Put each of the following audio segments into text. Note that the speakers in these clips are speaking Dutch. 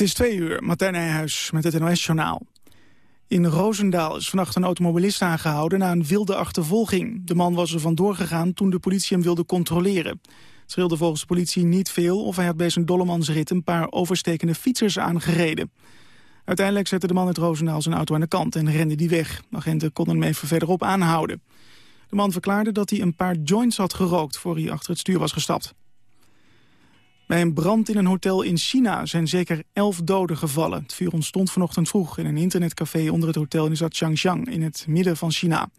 Het is twee uur, Martijn Nijhuis met het NOS-journaal. In Roosendaal is vannacht een automobilist aangehouden na een wilde achtervolging. De man was er vandoor gegaan toen de politie hem wilde controleren. Het scheelde volgens de politie niet veel of hij had bij zijn dollemansrit een paar overstekende fietsers aangereden. Uiteindelijk zette de man uit Roosendaal zijn auto aan de kant en rende die weg. agenten konden hem even verderop aanhouden. De man verklaarde dat hij een paar joints had gerookt voor hij achter het stuur was gestapt. Bij een brand in een hotel in China zijn zeker elf doden gevallen. Het vuur ontstond vanochtend vroeg in een internetcafé onder het hotel in de stad in het midden van China.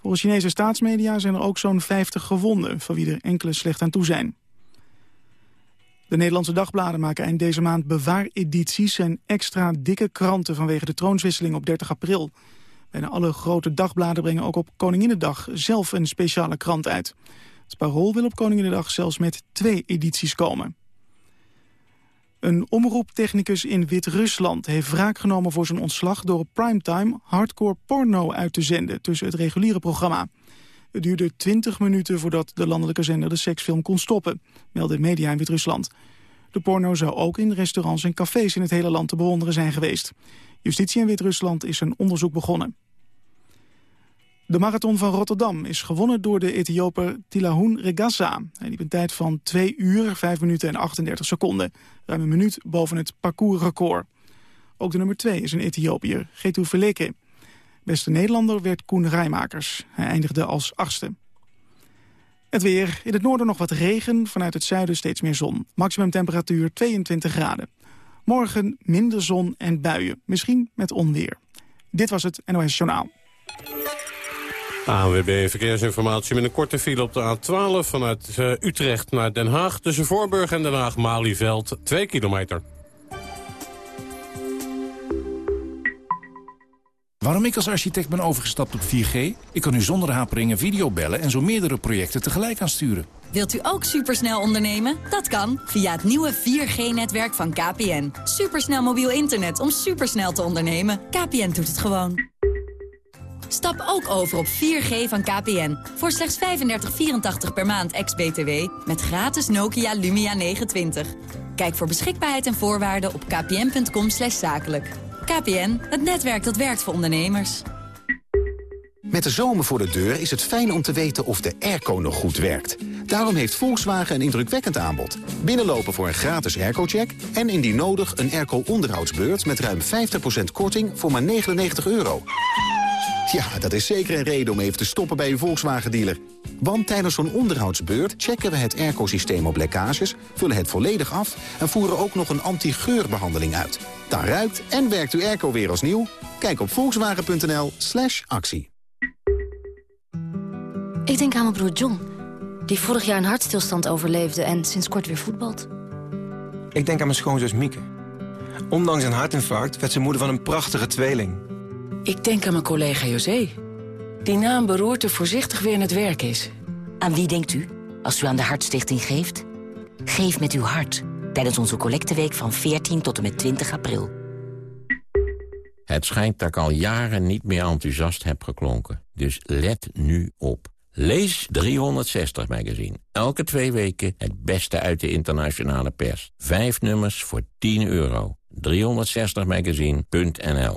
Volgens Chinese staatsmedia zijn er ook zo'n 50 gewonden, van wie er enkele slecht aan toe zijn. De Nederlandse dagbladen maken eind deze maand bewaaredities en extra dikke kranten vanwege de troonswisseling op 30 april. Bijna alle grote dagbladen brengen ook op Koninginnedag zelf een speciale krant uit. Het Parool wil op Koninginnedag zelfs met twee edities komen. Een omroeptechnicus in Wit-Rusland heeft wraak genomen voor zijn ontslag... door op primetime hardcore porno uit te zenden tussen het reguliere programma. Het duurde 20 minuten voordat de landelijke zender de seksfilm kon stoppen, meldde media in Wit-Rusland. De porno zou ook in restaurants en cafés in het hele land te bewonderen zijn geweest. Justitie in Wit-Rusland is een onderzoek begonnen. De marathon van Rotterdam is gewonnen door de Ethioper Tilahoun Regassa. Hij liep een tijd van 2 uur, 5 minuten en 38 seconden. Ruim een minuut boven het parcoursrecord. Ook de nummer 2 is een Ethiopiër, Getu Verleke. Beste Nederlander werd Koen Rijmakers. Hij eindigde als achtste. Het weer. In het noorden nog wat regen, vanuit het zuiden steeds meer zon. Maximum temperatuur 22 graden. Morgen minder zon en buien, misschien met onweer. Dit was het NOS Journaal. ANWB Verkeersinformatie met een korte file op de A12 vanuit uh, Utrecht naar Den Haag. Tussen Voorburg en Den Haag-Malieveld, 2 kilometer. Waarom ik als architect ben overgestapt op 4G? Ik kan nu zonder haperingen videobellen en zo meerdere projecten tegelijk aansturen. Wilt u ook supersnel ondernemen? Dat kan via het nieuwe 4G-netwerk van KPN. Supersnel mobiel internet om supersnel te ondernemen. KPN doet het gewoon. Stap ook over op 4G van KPN. Voor slechts 35,84 per maand ex-BTW. Met gratis Nokia Lumia 920. Kijk voor beschikbaarheid en voorwaarden op kpn.com zakelijk. KPN, het netwerk dat werkt voor ondernemers. Met de zomer voor de deur is het fijn om te weten of de airco nog goed werkt. Daarom heeft Volkswagen een indrukwekkend aanbod. Binnenlopen voor een gratis airco-check... en indien nodig een airco-onderhoudsbeurt met ruim 50% korting voor maar 99 euro. Ja, dat is zeker een reden om even te stoppen bij uw Volkswagen-dealer. Want tijdens zo'n onderhoudsbeurt checken we het airco-systeem op lekkages... vullen het volledig af en voeren ook nog een anti-geurbehandeling uit. Dan ruikt en werkt uw airco weer als nieuw. Kijk op volkswagen.nl slash actie. Ik denk aan mijn broer John, die vorig jaar een hartstilstand overleefde... en sinds kort weer voetbalt. Ik denk aan mijn schoonzus Mieke. Ondanks een hartinfarct werd ze moeder van een prachtige tweeling... Ik denk aan mijn collega José. Die na een beroerte voorzichtig weer in het werk is. Aan wie denkt u als u aan de Hartstichting geeft? Geef met uw hart tijdens onze collecteweek van 14 tot en met 20 april. Het schijnt dat ik al jaren niet meer enthousiast heb geklonken. Dus let nu op. Lees 360 magazine. Elke twee weken het beste uit de internationale pers. Vijf nummers voor 10 euro. 360magazine.nl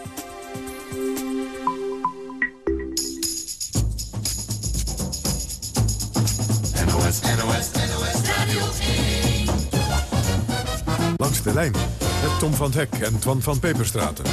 Langs de lijn met Tom van Hek en Twan van Peperstraten.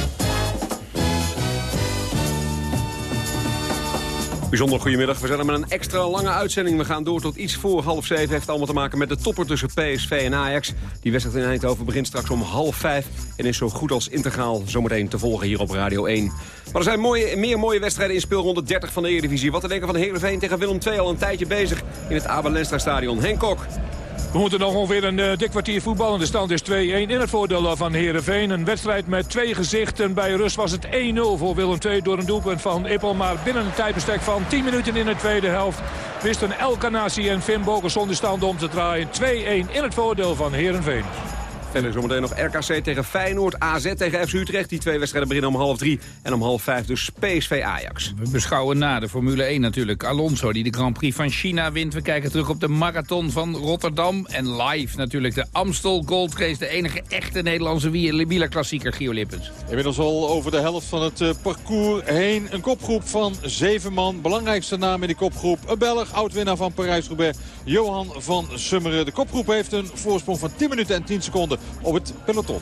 Bijzonder goedemiddag. We zijn met een extra lange uitzending. We gaan door tot iets voor half zeven. Heeft allemaal te maken met de topper tussen PSV en Ajax. Die wedstrijd in Eindhoven begint straks om half vijf... en is zo goed als integraal zometeen te volgen hier op Radio 1. Maar er zijn mooie, meer mooie wedstrijden in speelronde 30 van de Eredivisie. Wat te denken van Heerenveen tegen Willem II al een tijdje bezig... in het Abel Lenstra Stadion. Henk Kok. We moeten nog ongeveer een uh, dik kwartier voetballen. De stand is 2-1 in het voordeel van Heerenveen. Een wedstrijd met twee gezichten. Bij rust was het 1-0 voor Willem II door een doelpunt van Ippel. Maar binnen een tijdbestek van 10 minuten in de tweede helft... wisten El Kanassi en Finn Bogerson de stand om te draaien. 2-1 in het voordeel van Heerenveen. Verder zometeen nog RKC tegen Feyenoord, AZ tegen FC Utrecht. Die twee wedstrijden beginnen om half drie en om half vijf dus PSV Ajax. We beschouwen na de Formule 1 natuurlijk Alonso die de Grand Prix van China wint. We kijken terug op de marathon van Rotterdam. En live natuurlijk de Amstel Gold Race. De enige echte Nederlandse wielerklassieker Gio Lippens. Inmiddels al over de helft van het uh, parcours heen. Een kopgroep van zeven man. Belangrijkste naam in die kopgroep. Een Belg, oud-winnaar van Parijs-Roubaix. Johan van Summeren. De kopgroep heeft een voorsprong van 10 minuten en 10 seconden op het peloton.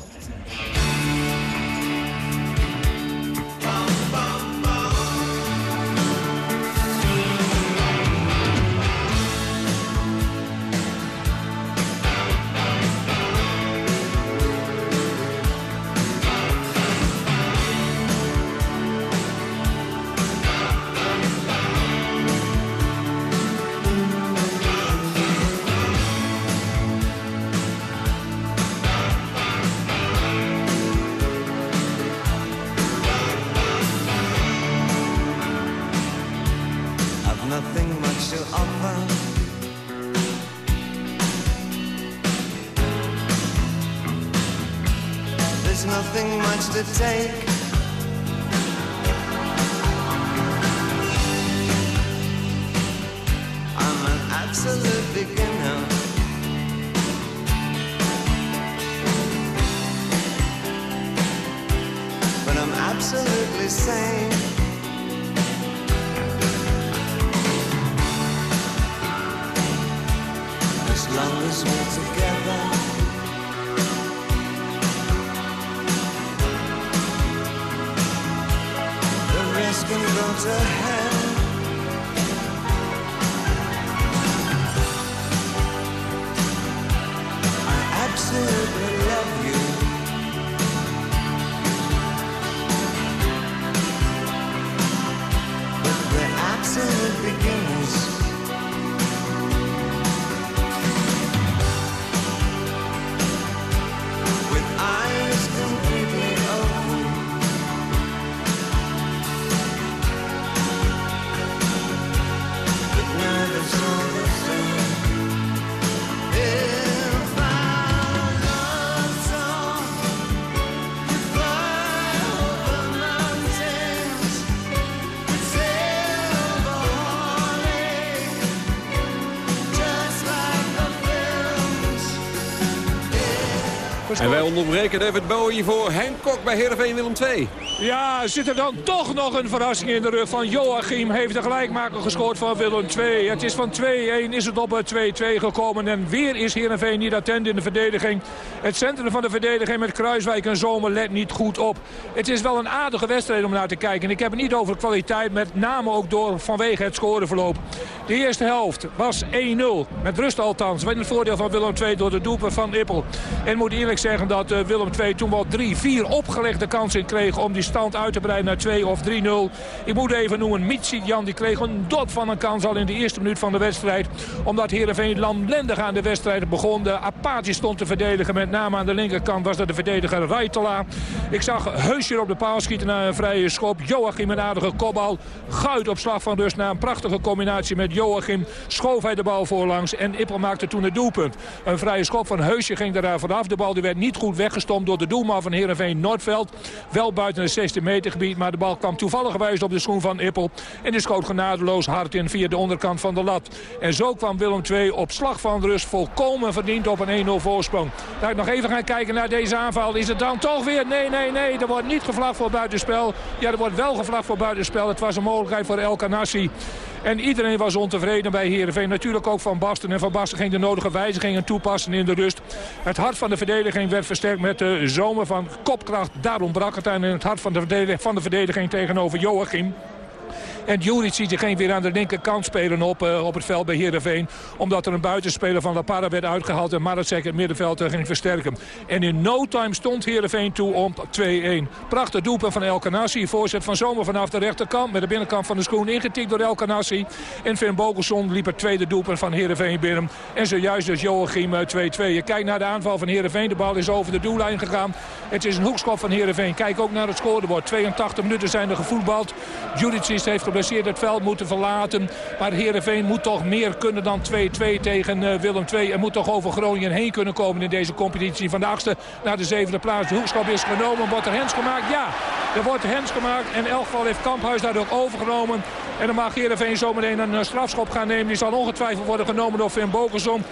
Onderbreken David Bowie voor Henk Kok bij Heerenveen Willem II. Ja, zit er dan toch nog een verrassing in de rug van Joachim. Heeft de gelijkmaker gescoord van Willem II. Het is van 2-1 is het op 2-2 gekomen. En weer is Heerenveen niet attent in de verdediging. Het centrum van de verdediging met Kruiswijk en Zomer let niet goed op. Het is wel een aardige wedstrijd om naar te kijken. Ik heb het niet over kwaliteit, met name ook door vanwege het scoreverloop. De eerste helft was 1-0. Met rust althans. Met het voordeel van Willem II door de doelpunt van Ippel. En moet eerlijk zeggen dat uh, Willem II toen wel 3-4 opgelegde kansen kreeg om die stand uit te breiden naar 2 of 3-0. Ik moet even noemen, Mitsi Jan die kreeg een dot van een kans al in de eerste minuut van de wedstrijd. Omdat Heerenveen lamlendig aan de wedstrijd begon. De apathisch stond te verdedigen. Met name aan de linkerkant was dat de verdediger Rijtela. Ik zag Heusje op de paal schieten naar een vrije schop. Joachim een aardige kopbal. Guit op slag van rust na een prachtige combinatie met Joachim. Schoof hij de bal voorlangs en Ippel maakte toen het doelpunt. Een vrije schop van Heusje ging daar vanaf. De bal die werd niet goed weggestompt door de doelman van Heerenveen Noordveld. Wel buiten het 16 meter gebied, maar de bal kwam toevallig gewijs op de schoen van Ippel. En die schoot genadeloos hard in via de onderkant van de lat. En zo kwam Willem II op slag van rust volkomen verdiend op een 1-0 voorsprong. Laat ik nog even gaan kijken naar deze aanval. Is het dan toch weer? Nee, nee, nee. Er wordt niet gevlacht voor buitenspel. Ja, er wordt wel gevlacht voor buitenspel. Het was een mogelijkheid voor El Kanassi. En iedereen was ontevreden bij Heerenveen. Natuurlijk ook Van Basten. En Van Basten ging de nodige wijzigingen toepassen in de rust. Het hart van de verdediging werd versterkt met de zomer van kopkracht. Daarom brak het aan in het hart van de, van de verdediging tegenover Joachim. En Juric ziet zich geen weer aan de linkerkant spelen op, uh, op het veld bij Heerenveen. Omdat er een buitenspeler van La Parra werd uitgehaald en Maracek het middenveld ging versterken. En in no time stond Heerenveen toe om 2-1. Prachtig doelpunt van El Kanassi. Voorzet van Zomer vanaf de rechterkant met de binnenkant van de schoen ingetikt door El Kanassi. En Finn Bogelson liep het tweede doelpunt van Heerenveen binnen. En zojuist dus Joachim 2-2. Je kijkt naar de aanval van Heerenveen. De bal is over de doellijn gegaan. Het is een hoekschop van Heerenveen. Kijk ook naar het scorebord. 82 minuten zijn er gevoetbald. Judicic heeft geblesseerd het veld moeten verlaten. Maar Heerenveen moet toch meer kunnen dan 2-2 tegen uh, Willem II. En moet toch over Groningen heen kunnen komen in deze competitie. Van de achtste naar de zevende plaats. De hoekschop is genomen. Wordt er hens gemaakt? Ja, er wordt hens gemaakt. En in elk geval heeft Kamphuis daardoor overgenomen. En dan mag Heerenveen zometeen een strafschop gaan nemen. Die zal ongetwijfeld worden genomen door Finn Bogerson.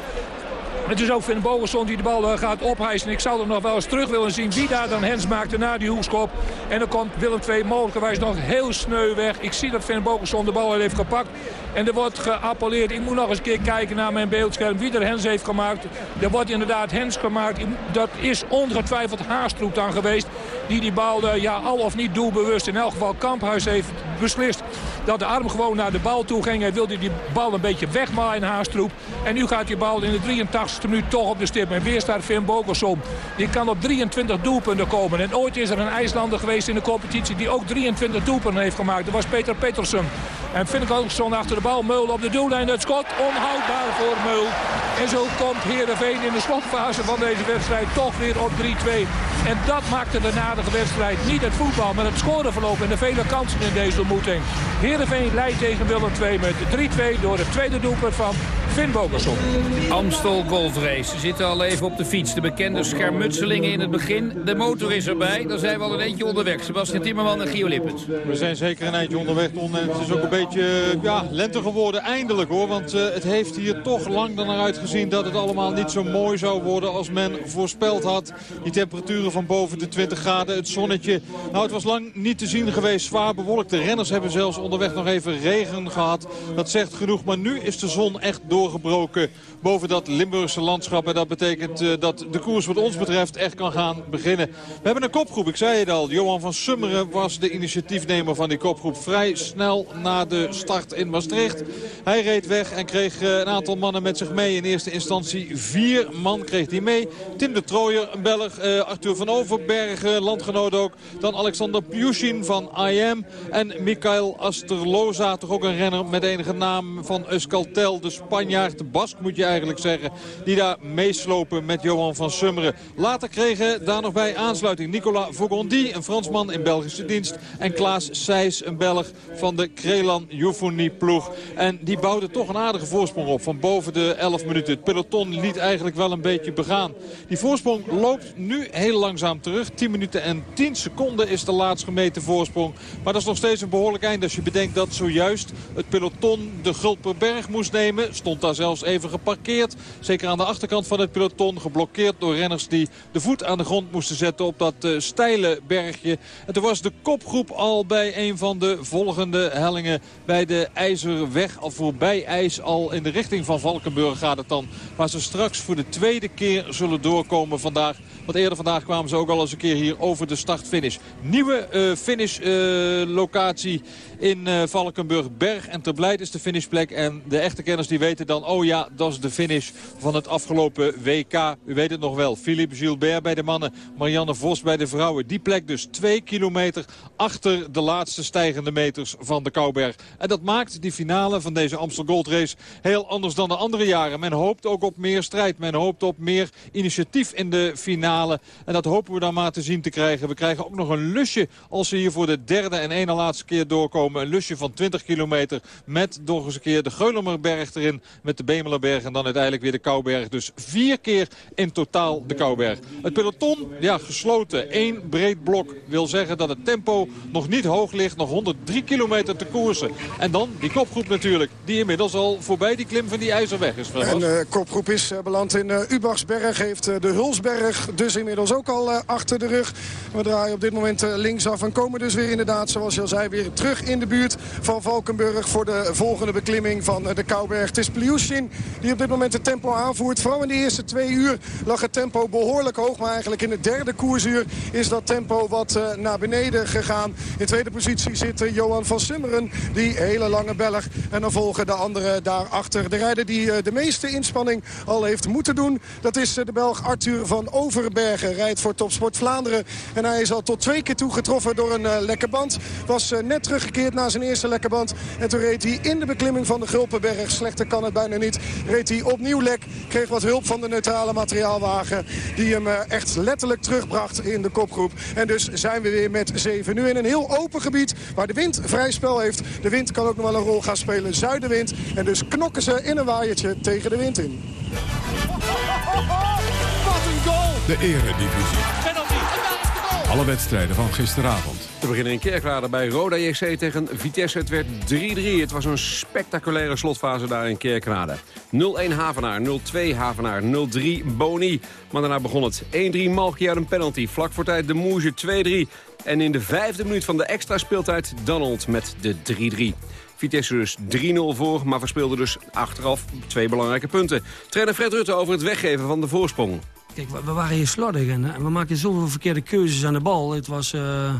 Het is ook Finn Bogerson die de bal eh, gaat ophijsen. Ik zou er nog wel eens terug willen zien wie daar dan hens maakte na die hoekschop. En dan komt Willem II mogelijkerwijs nog heel sneu weg. Ik zie dat Finn Bogerson de bal heeft gepakt. En er wordt geappelleerd. Ik moet nog eens een keer kijken naar mijn beeldscherm wie er hens heeft gemaakt. Er wordt inderdaad hens gemaakt. Dat is ongetwijfeld Haastroep dan geweest. Die die bal uh, ja, al of niet doelbewust. In elk geval Kamphuis heeft beslist dat de arm gewoon naar de bal toe ging. Hij wilde die bal een beetje wegmalen in Haastroep. En nu gaat die bal in de 83 minuut toch op de stip. En weer staat Finn Bogerson. Die kan op 23 doelpunten komen. En ooit is er een IJslander geweest in de competitie die ook 23 doelpunten heeft gemaakt. Dat was Peter Petersen. En Finn Bogerson achter de bal. Meul op de doellijn. Het schot onhoudbaar voor Meul. En zo komt Heerenveen in de slotfase van deze wedstrijd toch weer op 3-2. En dat maakte de nadige wedstrijd. Niet het voetbal, maar het scoreverloop en de vele kansen in deze ontmoeting. Heerenveen leidt tegen Willem 2 met 3-2 door het tweede doelpunt van Finn Bogerson. Amstel Gold Race. Ze zitten al even op de fiets. De bekende schermutselingen in het begin. De motor is erbij. Dan zijn we al een eentje onderweg. Sebastian Timmerman en Gio Lippens. We zijn zeker een eindje onderweg, Ton. En het is ook een beetje ja, lente geworden eindelijk hoor. Want uh, het heeft hier toch lang dan eruit gezien dat het allemaal niet zo mooi zou worden als men voorspeld had. Die temperaturen van boven de 20 graden. Het zonnetje. Nou, het was lang niet te zien geweest. Zwaar bewolkt. De renners hebben zelfs onderweg nog even regen gehad. Dat zegt genoeg. Maar nu is de zon echt doorgebroken boven dat Limburgse landschap. En dat betekent uh, dat de koers wat ons betreft echt kan gaan beginnen. We hebben een kopgroep, ik zei het al. Johan van Summeren was de initiatiefnemer van die kopgroep. Vrij snel na de start in Maastricht. Hij reed weg en kreeg uh, een aantal mannen met zich mee. In eerste instantie vier man kreeg hij mee. Tim de Trooier, een Belg. Uh, Arthur van Overbergen, landgenoot ook. Dan Alexander Pjushin van IM. En Mikael Asterloza, toch ook een renner met enige naam van Euskaltel. De Spanjaard, de Bask moet je eigenlijk zeggen. Die daar meeslopen met Johan van Summeren. Later kregen daar nog bij aansluiting Nicolas Vogondi, een Fransman in Belgische dienst. En Klaas Seys, een Belg van de Krelan Euphonie ploeg. En die bouwde toch een aardige voorsprong op van boven de 11 minuten. Het peloton liet eigenlijk wel een beetje begaan. Die voorsprong loopt nu heel langzaam terug. 10 minuten en 10 seconden is de laatst gemeten voorsprong. Maar dat is nog steeds een behoorlijk eind als je bedenkt dat zojuist het peloton de Gulperberg moest nemen. Stond daar zelfs even geparkeerd. Zeker aan de achterkant van het peloton. Geblokkeerd door renners die de voet aan de grond moesten zetten op dat uh, steile bergje. En toen was de kopgroep al bij een van de volgende hellingen bij de IJzerweg. Al voorbij IJs, al in de richting van Valkenburg gaat het dan. Waar ze straks voor de tweede keer zullen doorkomen vandaag. Want eerder vandaag kwamen ze ook al eens een keer hier over de start-finish. Nieuwe uh, finish uh, locatie in uh, Valkenburg. Berg en Terblijd is de finishplek. En de echte kenners die weten dan, oh ja, dat is de finish van het afgelopen WK. U weet het nog wel. Philippe Gilbert bij de mannen. Marianne Vos bij de vrouwen. Die plek dus twee kilometer achter de laatste stijgende meters van de Kouberg. En dat maakt die finale van deze Amstel Gold Race heel anders dan de andere jaren. Men hoopt ook op meer strijd. Men hoopt op meer initiatief in de finale. En dat hopen we dan maar te zien te krijgen. We krijgen ook nog een lusje als ze hier voor de derde en ene laatste keer doorkomen. Een lusje van 20 kilometer met nog eens een keer de Geulemerberg erin. Met de Bemelerberg en dan uiteindelijk weer de Kouberg. Dus vier keer in totaal de Kouberg. Het peloton, ja, gesloten. Eén breed blok wil zeggen dat het tempo nog niet hoog ligt. Nog 103 kilometer te koersen. En dan die kopgroep natuurlijk. Die inmiddels al voorbij die klim van die IJzerweg is. En de uh, kopgroep is uh, beland in uh, Ubachsberg. Heeft de Hulsberg dus inmiddels ook al achter de rug. We draaien op dit moment linksaf en komen dus weer inderdaad, zoals je al zei, weer terug in de buurt van Valkenburg. Voor de volgende beklimming van de Kouberg. Het is Ilyushin die op dit moment het tempo aanvoert. Vooral in de eerste twee uur lag het tempo behoorlijk hoog. Maar eigenlijk in het derde koersuur is dat tempo wat uh, naar beneden gegaan. In tweede positie zit uh, Johan van Simmeren, die hele lange Belg. En dan volgen de anderen daarachter. De rijder die uh, de meeste inspanning al heeft moeten doen. Dat is de Belg Arthur van Overbergen. Rijdt voor Topsport Vlaanderen. En hij is al tot twee keer toe getroffen door een lekke band. Was net teruggekeerd na zijn eerste lekke band. En toen reed hij in de beklimming van de Gulpenberg. Slechter kan het bijna niet. Reed hij opnieuw lek. Kreeg wat hulp van de neutrale materiaalwagen. Die hem echt letterlijk terugbracht in de kopgroep. En dus zijn we weer met zeven. Nu in een heel open gebied waar de wind vrij spel heeft. De wind kan ook nog wel een rol gaan spelen. Zuidenwind. En dus knokken ze in een waaiertje tegen de wind in. Wat een goal! De eredivisie. Penalty. Alle wedstrijden van gisteravond. Te beginnen in Kerkrade bij Roda JC tegen Vitesse. Het werd 3-3. Het was een spectaculaire slotfase daar in Kerkrade. 0-1 Havenaar, 0-2 Havenaar, 0-3 Boni. Maar daarna begon het. 1-3 Malki een penalty. Vlak voor tijd de Moege 2-3. En in de vijfde minuut van de extra speeltijd Donald met de 3-3. Vitesse dus 3-0 voor, maar verspeelde dus achteraf twee belangrijke punten. Trainer Fred Rutte over het weggeven van de voorsprong. Kijk, we waren hier slordig en we maakten zoveel verkeerde keuzes aan de bal. Het was uh,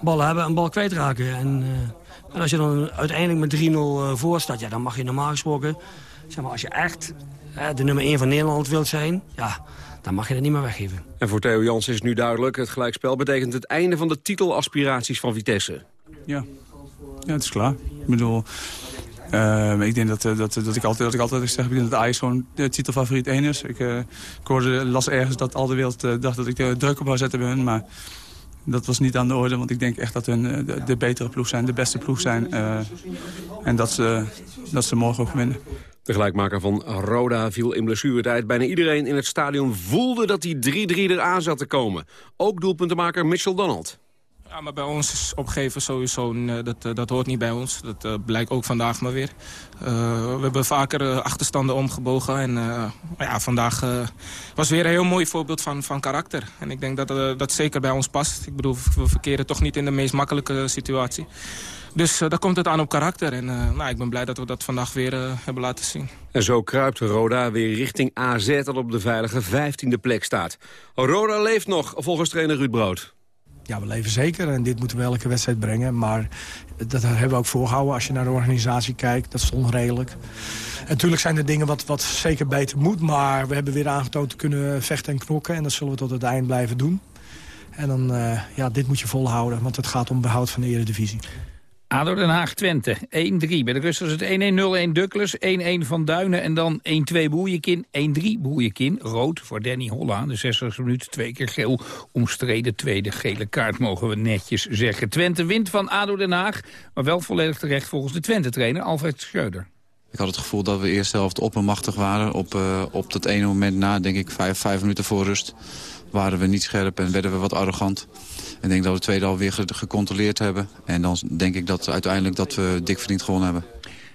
bal hebben en bal kwijtraken. En, uh, en als je dan uiteindelijk met 3-0 uh, voor staat, ja, dan mag je normaal gesproken... Zeg maar, als je echt de nummer 1 van Nederland wilt zijn... Ja, dan mag je dat niet meer weggeven. En voor Theo Jans is het nu duidelijk... het gelijkspel betekent het einde van de titelaspiraties van Vitesse. Ja, ja het is klaar. Ik bedoel, uh, ik denk dat, dat, dat, ik altijd, dat ik altijd zeg dat Ajax gewoon de titelfavoriet 1 is. Ik, uh, ik hoorde, las ergens dat al de wereld uh, dacht dat ik de druk op zou zetten bij hun. Maar dat was niet aan de orde, want ik denk echt dat hun de, de betere ploeg zijn, de beste ploeg zijn. en dat ze, dat ze morgen ook winnen. De gelijkmaker van Roda viel in blessuretijd. Bijna iedereen in het stadion voelde dat die 3-3 eraan zat te komen. Ook doelpuntenmaker Mitchell Donald. Ja, maar bij ons is opgeven sowieso, dat, dat hoort niet bij ons. Dat uh, blijkt ook vandaag maar weer. We hebben vaker achterstanden omgebogen. En ja, vandaag was weer een heel mooi voorbeeld van, van karakter. En ik denk dat dat zeker bij ons past. Ik bedoel, we verkeren toch niet in de meest makkelijke situatie. Dus daar komt het aan op karakter. En nou, ik ben blij dat we dat vandaag weer hebben laten zien. En zo kruipt Roda weer richting AZ dat op de veilige 15e plek staat. Roda leeft nog, volgens trainer Ruud Brood. Ja, we leven zeker en dit moeten we elke wedstrijd brengen. Maar dat hebben we ook voorgehouden als je naar de organisatie kijkt. Dat is onredelijk. En natuurlijk zijn er dingen wat, wat zeker beter moet. Maar we hebben weer aangetoond te kunnen vechten en knokken. En dat zullen we tot het eind blijven doen. En dan, uh, ja, dit moet je volhouden. Want het gaat om behoud van de eredivisie. ADO Den Haag-Twente, 1-3. Bij de rust was het 1-1-0-1 Dukkles, 1-1 Van Duinen en dan 1-2 Boeiekin, 1-3 Boeiekin. Rood voor Danny Holla, de 60 minuut, twee keer geel. Omstreden tweede gele kaart, mogen we netjes zeggen. Twente wint van ADO Den Haag, maar wel volledig terecht volgens de Twente-trainer Alfred Schreuder. Ik had het gevoel dat we de eerste helft oppermachtig waren. Op, uh, op dat ene moment na, denk ik, vijf, vijf minuten voor rust... waren we niet scherp en werden we wat arrogant. Ik denk dat we de tweede alweer gecontroleerd hebben. En dan denk ik dat uiteindelijk dat we dik verdiend gewonnen hebben.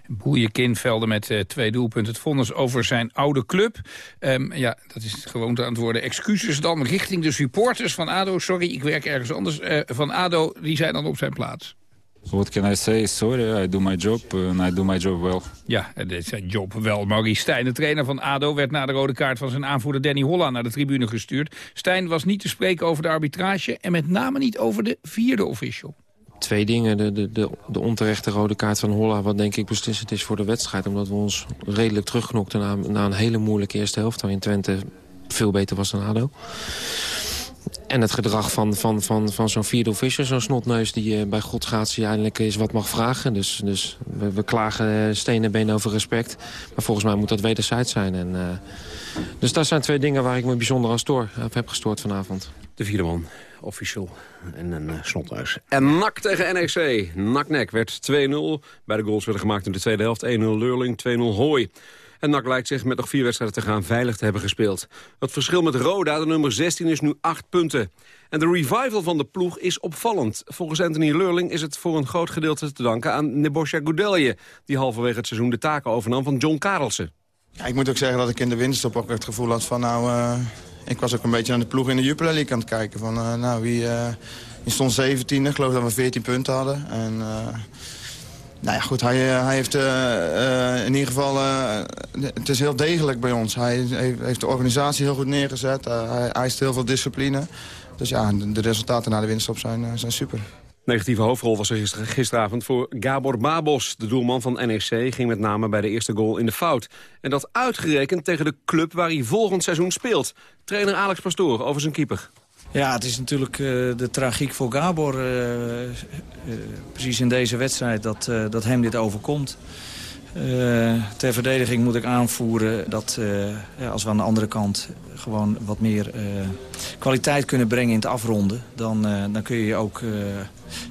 Boeiekin velde met uh, twee doelpunten het vonnis over zijn oude club. Um, ja, dat is gewoonte aan het worden. Excuses dan richting de supporters van ADO. Sorry, ik werk ergens anders. Uh, van ADO, die zijn dan op zijn plaats. What can I say? Sorry, I do my job and I do my job well. Ja, het is zijn job wel. Maurice Stijn, de trainer van ADO, werd na de rode kaart van zijn aanvoerder Danny Holla naar de tribune gestuurd. Stijn was niet te spreken over de arbitrage en met name niet over de vierde official. Twee dingen. De, de, de, de onterechte rode kaart van Holla, wat denk ik beslissend is voor de wedstrijd. Omdat we ons redelijk terugknokten na, na een hele moeilijke eerste helft. Waarin Twente veel beter was dan ADO. En het gedrag van, van, van, van zo'n vierde officier, zo'n snotneus... die uh, bij godsgratie eindelijk eens wat mag vragen. Dus, dus we, klagen uh, stenen benen over respect. Maar volgens mij moet dat wederzijds zijn. En, uh, dus dat zijn twee dingen waar ik me bijzonder aan stoor, heb gestoord vanavond. De vierde man, official en een snotneus. En NAC tegen NEC. NAC-NEC werd 2-0. Beide goals werden gemaakt in de tweede helft. 1-0 Leurling, 2-0 Hooi. En NAC lijkt zich met nog vier wedstrijden te gaan veilig te hebben gespeeld. Het verschil met Roda, de nummer 16, is nu 8 punten. En de revival van de ploeg is opvallend. Volgens Anthony Leurling is het voor een groot gedeelte te danken aan Nebosja Goudelje... die halverwege het seizoen de taken overnam van John Karelsen. Ja, ik moet ook zeggen dat ik in de winterstop ook het gevoel had van... nou, uh, ik was ook een beetje naar de ploeg in de Jupiler League aan het kijken. Van, uh, nou, wie, uh, stond 17e, ik geloof dat we 14 punten hadden. En Nou ja, goed, hij, eh, hij heeft eh, eh, in ieder geval... het is heel degelijk bij ons. Hij heeft, de organisatie heel goed neergezet. Hij eist heel veel discipline. Dus ja, de, resultaten na de winststop zijn, zijn super. Negatieve hoofdrol was er gister- gisteravond voor Gabor Babos. De doelman van NEC ging met name bij de eerste goal in de fout. En dat uitgerekend tegen de club waar hij volgend seizoen speelt. Trainer Alex Pastoor over zijn keeper. Ja, het is natuurlijk eh, de tragiek voor Gabor. eh, eh, precies in deze wedstrijd dat, dat hem dit overkomt. Ter verdediging moet ik aanvoeren dat als we aan de andere kant gewoon wat meer eh, kwaliteit kunnen brengen in het afronden... dan, eh, dan kun je je ook eh,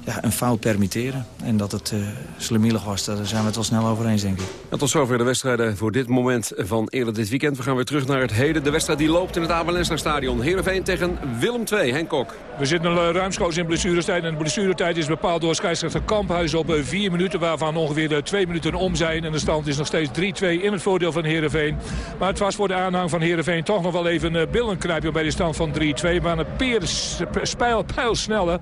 ja, een fout permitteren. En dat het uh, slemielig was, daar zijn we het wel snel over eens, denk ik. En tot zover de wedstrijden voor dit moment van eerder dit weekend. We gaan weer terug naar het heden. De wedstrijd die loopt in het Abelensra stadion. Heerenveen tegen Willem II. Henk Kok. We zitten ruimschoots in blessurestijd. En de blessuretijd is bepaald door scheidsrechter Kamphuis op vier minuten. Waarvan ongeveer de twee minuten om zijn. En de stand is nog steeds 3-2 in het voordeel van Heerenveen. Maar het was voor de aanhang van Heerenveen toch nog wel even uh, billenkruipje bij de stand van 3-2. Maar een peer pijlsnelle.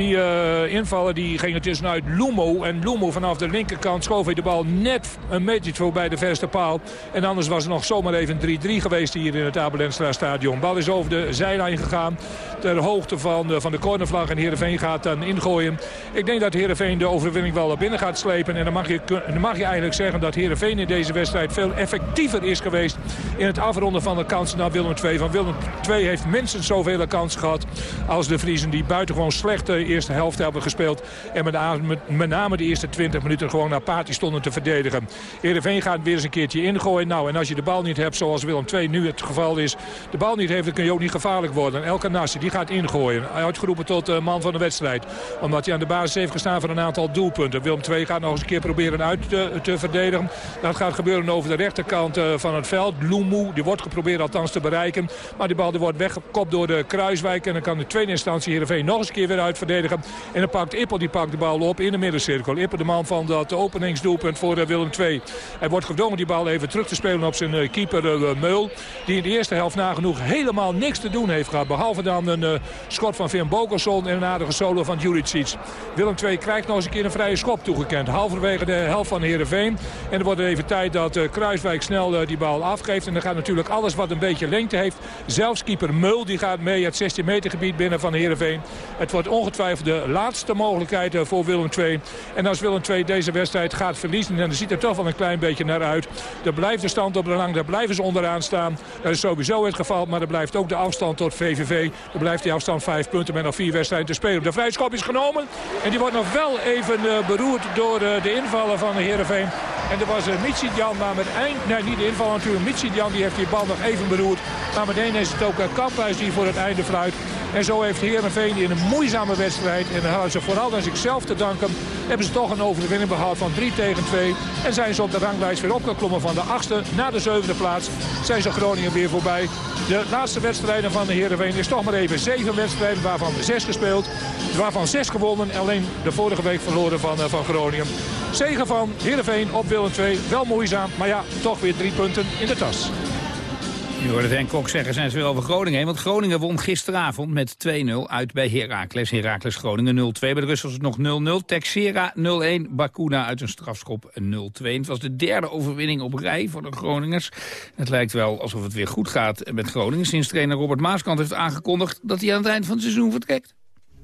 Die uh, invallen die gingen tussenuit Lumo. En Lumo vanaf de linkerkant schoof hij de bal net een meter voorbij de verste paal. En anders was het nog zomaar even 3-3 geweest hier in het Abelenstra stadion. Bal is over de zijlijn gegaan. Ter hoogte van de, van de cornervlag. En Heerenveen gaat dan ingooien. Ik denk dat Heerenveen de overwinning wel binnen gaat slepen. En dan mag je, dan mag je eigenlijk zeggen dat Heerenveen in deze wedstrijd veel effectiever is geweest. In het afronden van de kansen naar Willem II. Van Willem II heeft minstens zoveel kansen gehad als de Vriezen. Die buitengewoon slecht de eerste helft hebben gespeeld. En met, name de eerste 20 minuten gewoon Pati stonden te verdedigen. Heerenveen gaat weer eens een keertje ingooien. Nou, en als je de bal niet hebt zoals Willem II nu het geval is. De bal niet heeft, dan kun je ook niet gevaarlijk worden. Elke Nassi die gaat ingooien. Uitgeroepen tot uh, man van de wedstrijd. Omdat hij aan de basis heeft gestaan van een aantal doelpunten. Willem II gaat nog eens een keer proberen uit te, te verdedigen. Dat gaat gebeuren over de rechterkant uh, van het veld. Loemoe, die wordt geprobeerd althans te bereiken. Maar die bal wordt weggekopt door de Kruiswijk. En dan kan de tweede instantie Heerenveen nog eens een keer weer uitverdedigen. En dan pakt Ippel die pakt de bal op in de middencirkel. Ippel de man van dat openingsdoelpunt voor uh, Willem II. Hij wordt gedwongen die bal even terug te spelen op zijn uh, keeper Meul. Die in de eerste helft nagenoeg helemaal niks te doen heeft gehad. Behalve dan een schot van Vin Bokerson en een aardige solo van Juricic. Willem II krijgt nog eens een keer een vrije schop toegekend. Halverwege de helft van Heerenveen. En er wordt even tijd dat Kruiswijk snel die bal afgeeft. En dan gaat natuurlijk alles wat een beetje lengte heeft. Zelfs keeper Meul die gaat mee het 16 meter gebied binnen van Heerenveen. Het wordt ongetwijfeld de laatste mogelijkheid voor Willem II. En als Willem II deze wedstrijd gaat verliezen. En dan ziet er toch wel een klein beetje naar uit. Er blijft de stand op de lang. Daar blijven ze onderaan staan. Dat is sowieso het geval. Maar er blijft ook de afstand tot VVV. Er blijft die afstand 5 punten met nog vier wedstrijden te spelen. De vrije schop is genomen. En die wordt nog wel even uh, beroerd door uh, de invallen van de Heerenveen. En er was uh, Michidian, maar met eind... Nee, niet de inval natuurlijk. Michidian die heeft die bal nog even beroerd. Maar meteen is het ook Kamphuis die voor het einde fluit. En zo heeft Heerenveen in een moeizame wedstrijd... en dan hadden ze vooral aan zichzelf te danken... hebben ze toch een overwinning behaald van 3 tegen 2. En zijn ze op de ranglijst weer opgeklommen van de 8e naar de 7e plaats. Zijn ze Groningen weer voorbij. De laatste wedstrijden van de Heerenveen is toch maar even 7 wedstrijden... waarvan 6 gespeeld, waarvan 6 gewonnen. Alleen de vorige week verloren van, uh, van Groningen. Zegen van Heerenveen op Willem 2. Wel moeizaam, maar ja, toch weer 3 punten in de tas. Nu hoorde Henk Kok zeggen, zijn ze wel over Groningen heen. Want Groningen won gisteravond met 2-0 uit bij Heracles. Heracles Groningen 0-2. Bij de rust was het nog 0-0. Texera 0-1. Bakuna uit een strafschop 0-2. Het was de derde overwinning op rij voor de Groningers. Het lijkt wel alsof het weer goed gaat met Groningen. Sinds trainer Robert Maaskant heeft aangekondigd dat hij aan het eind van het seizoen vertrekt.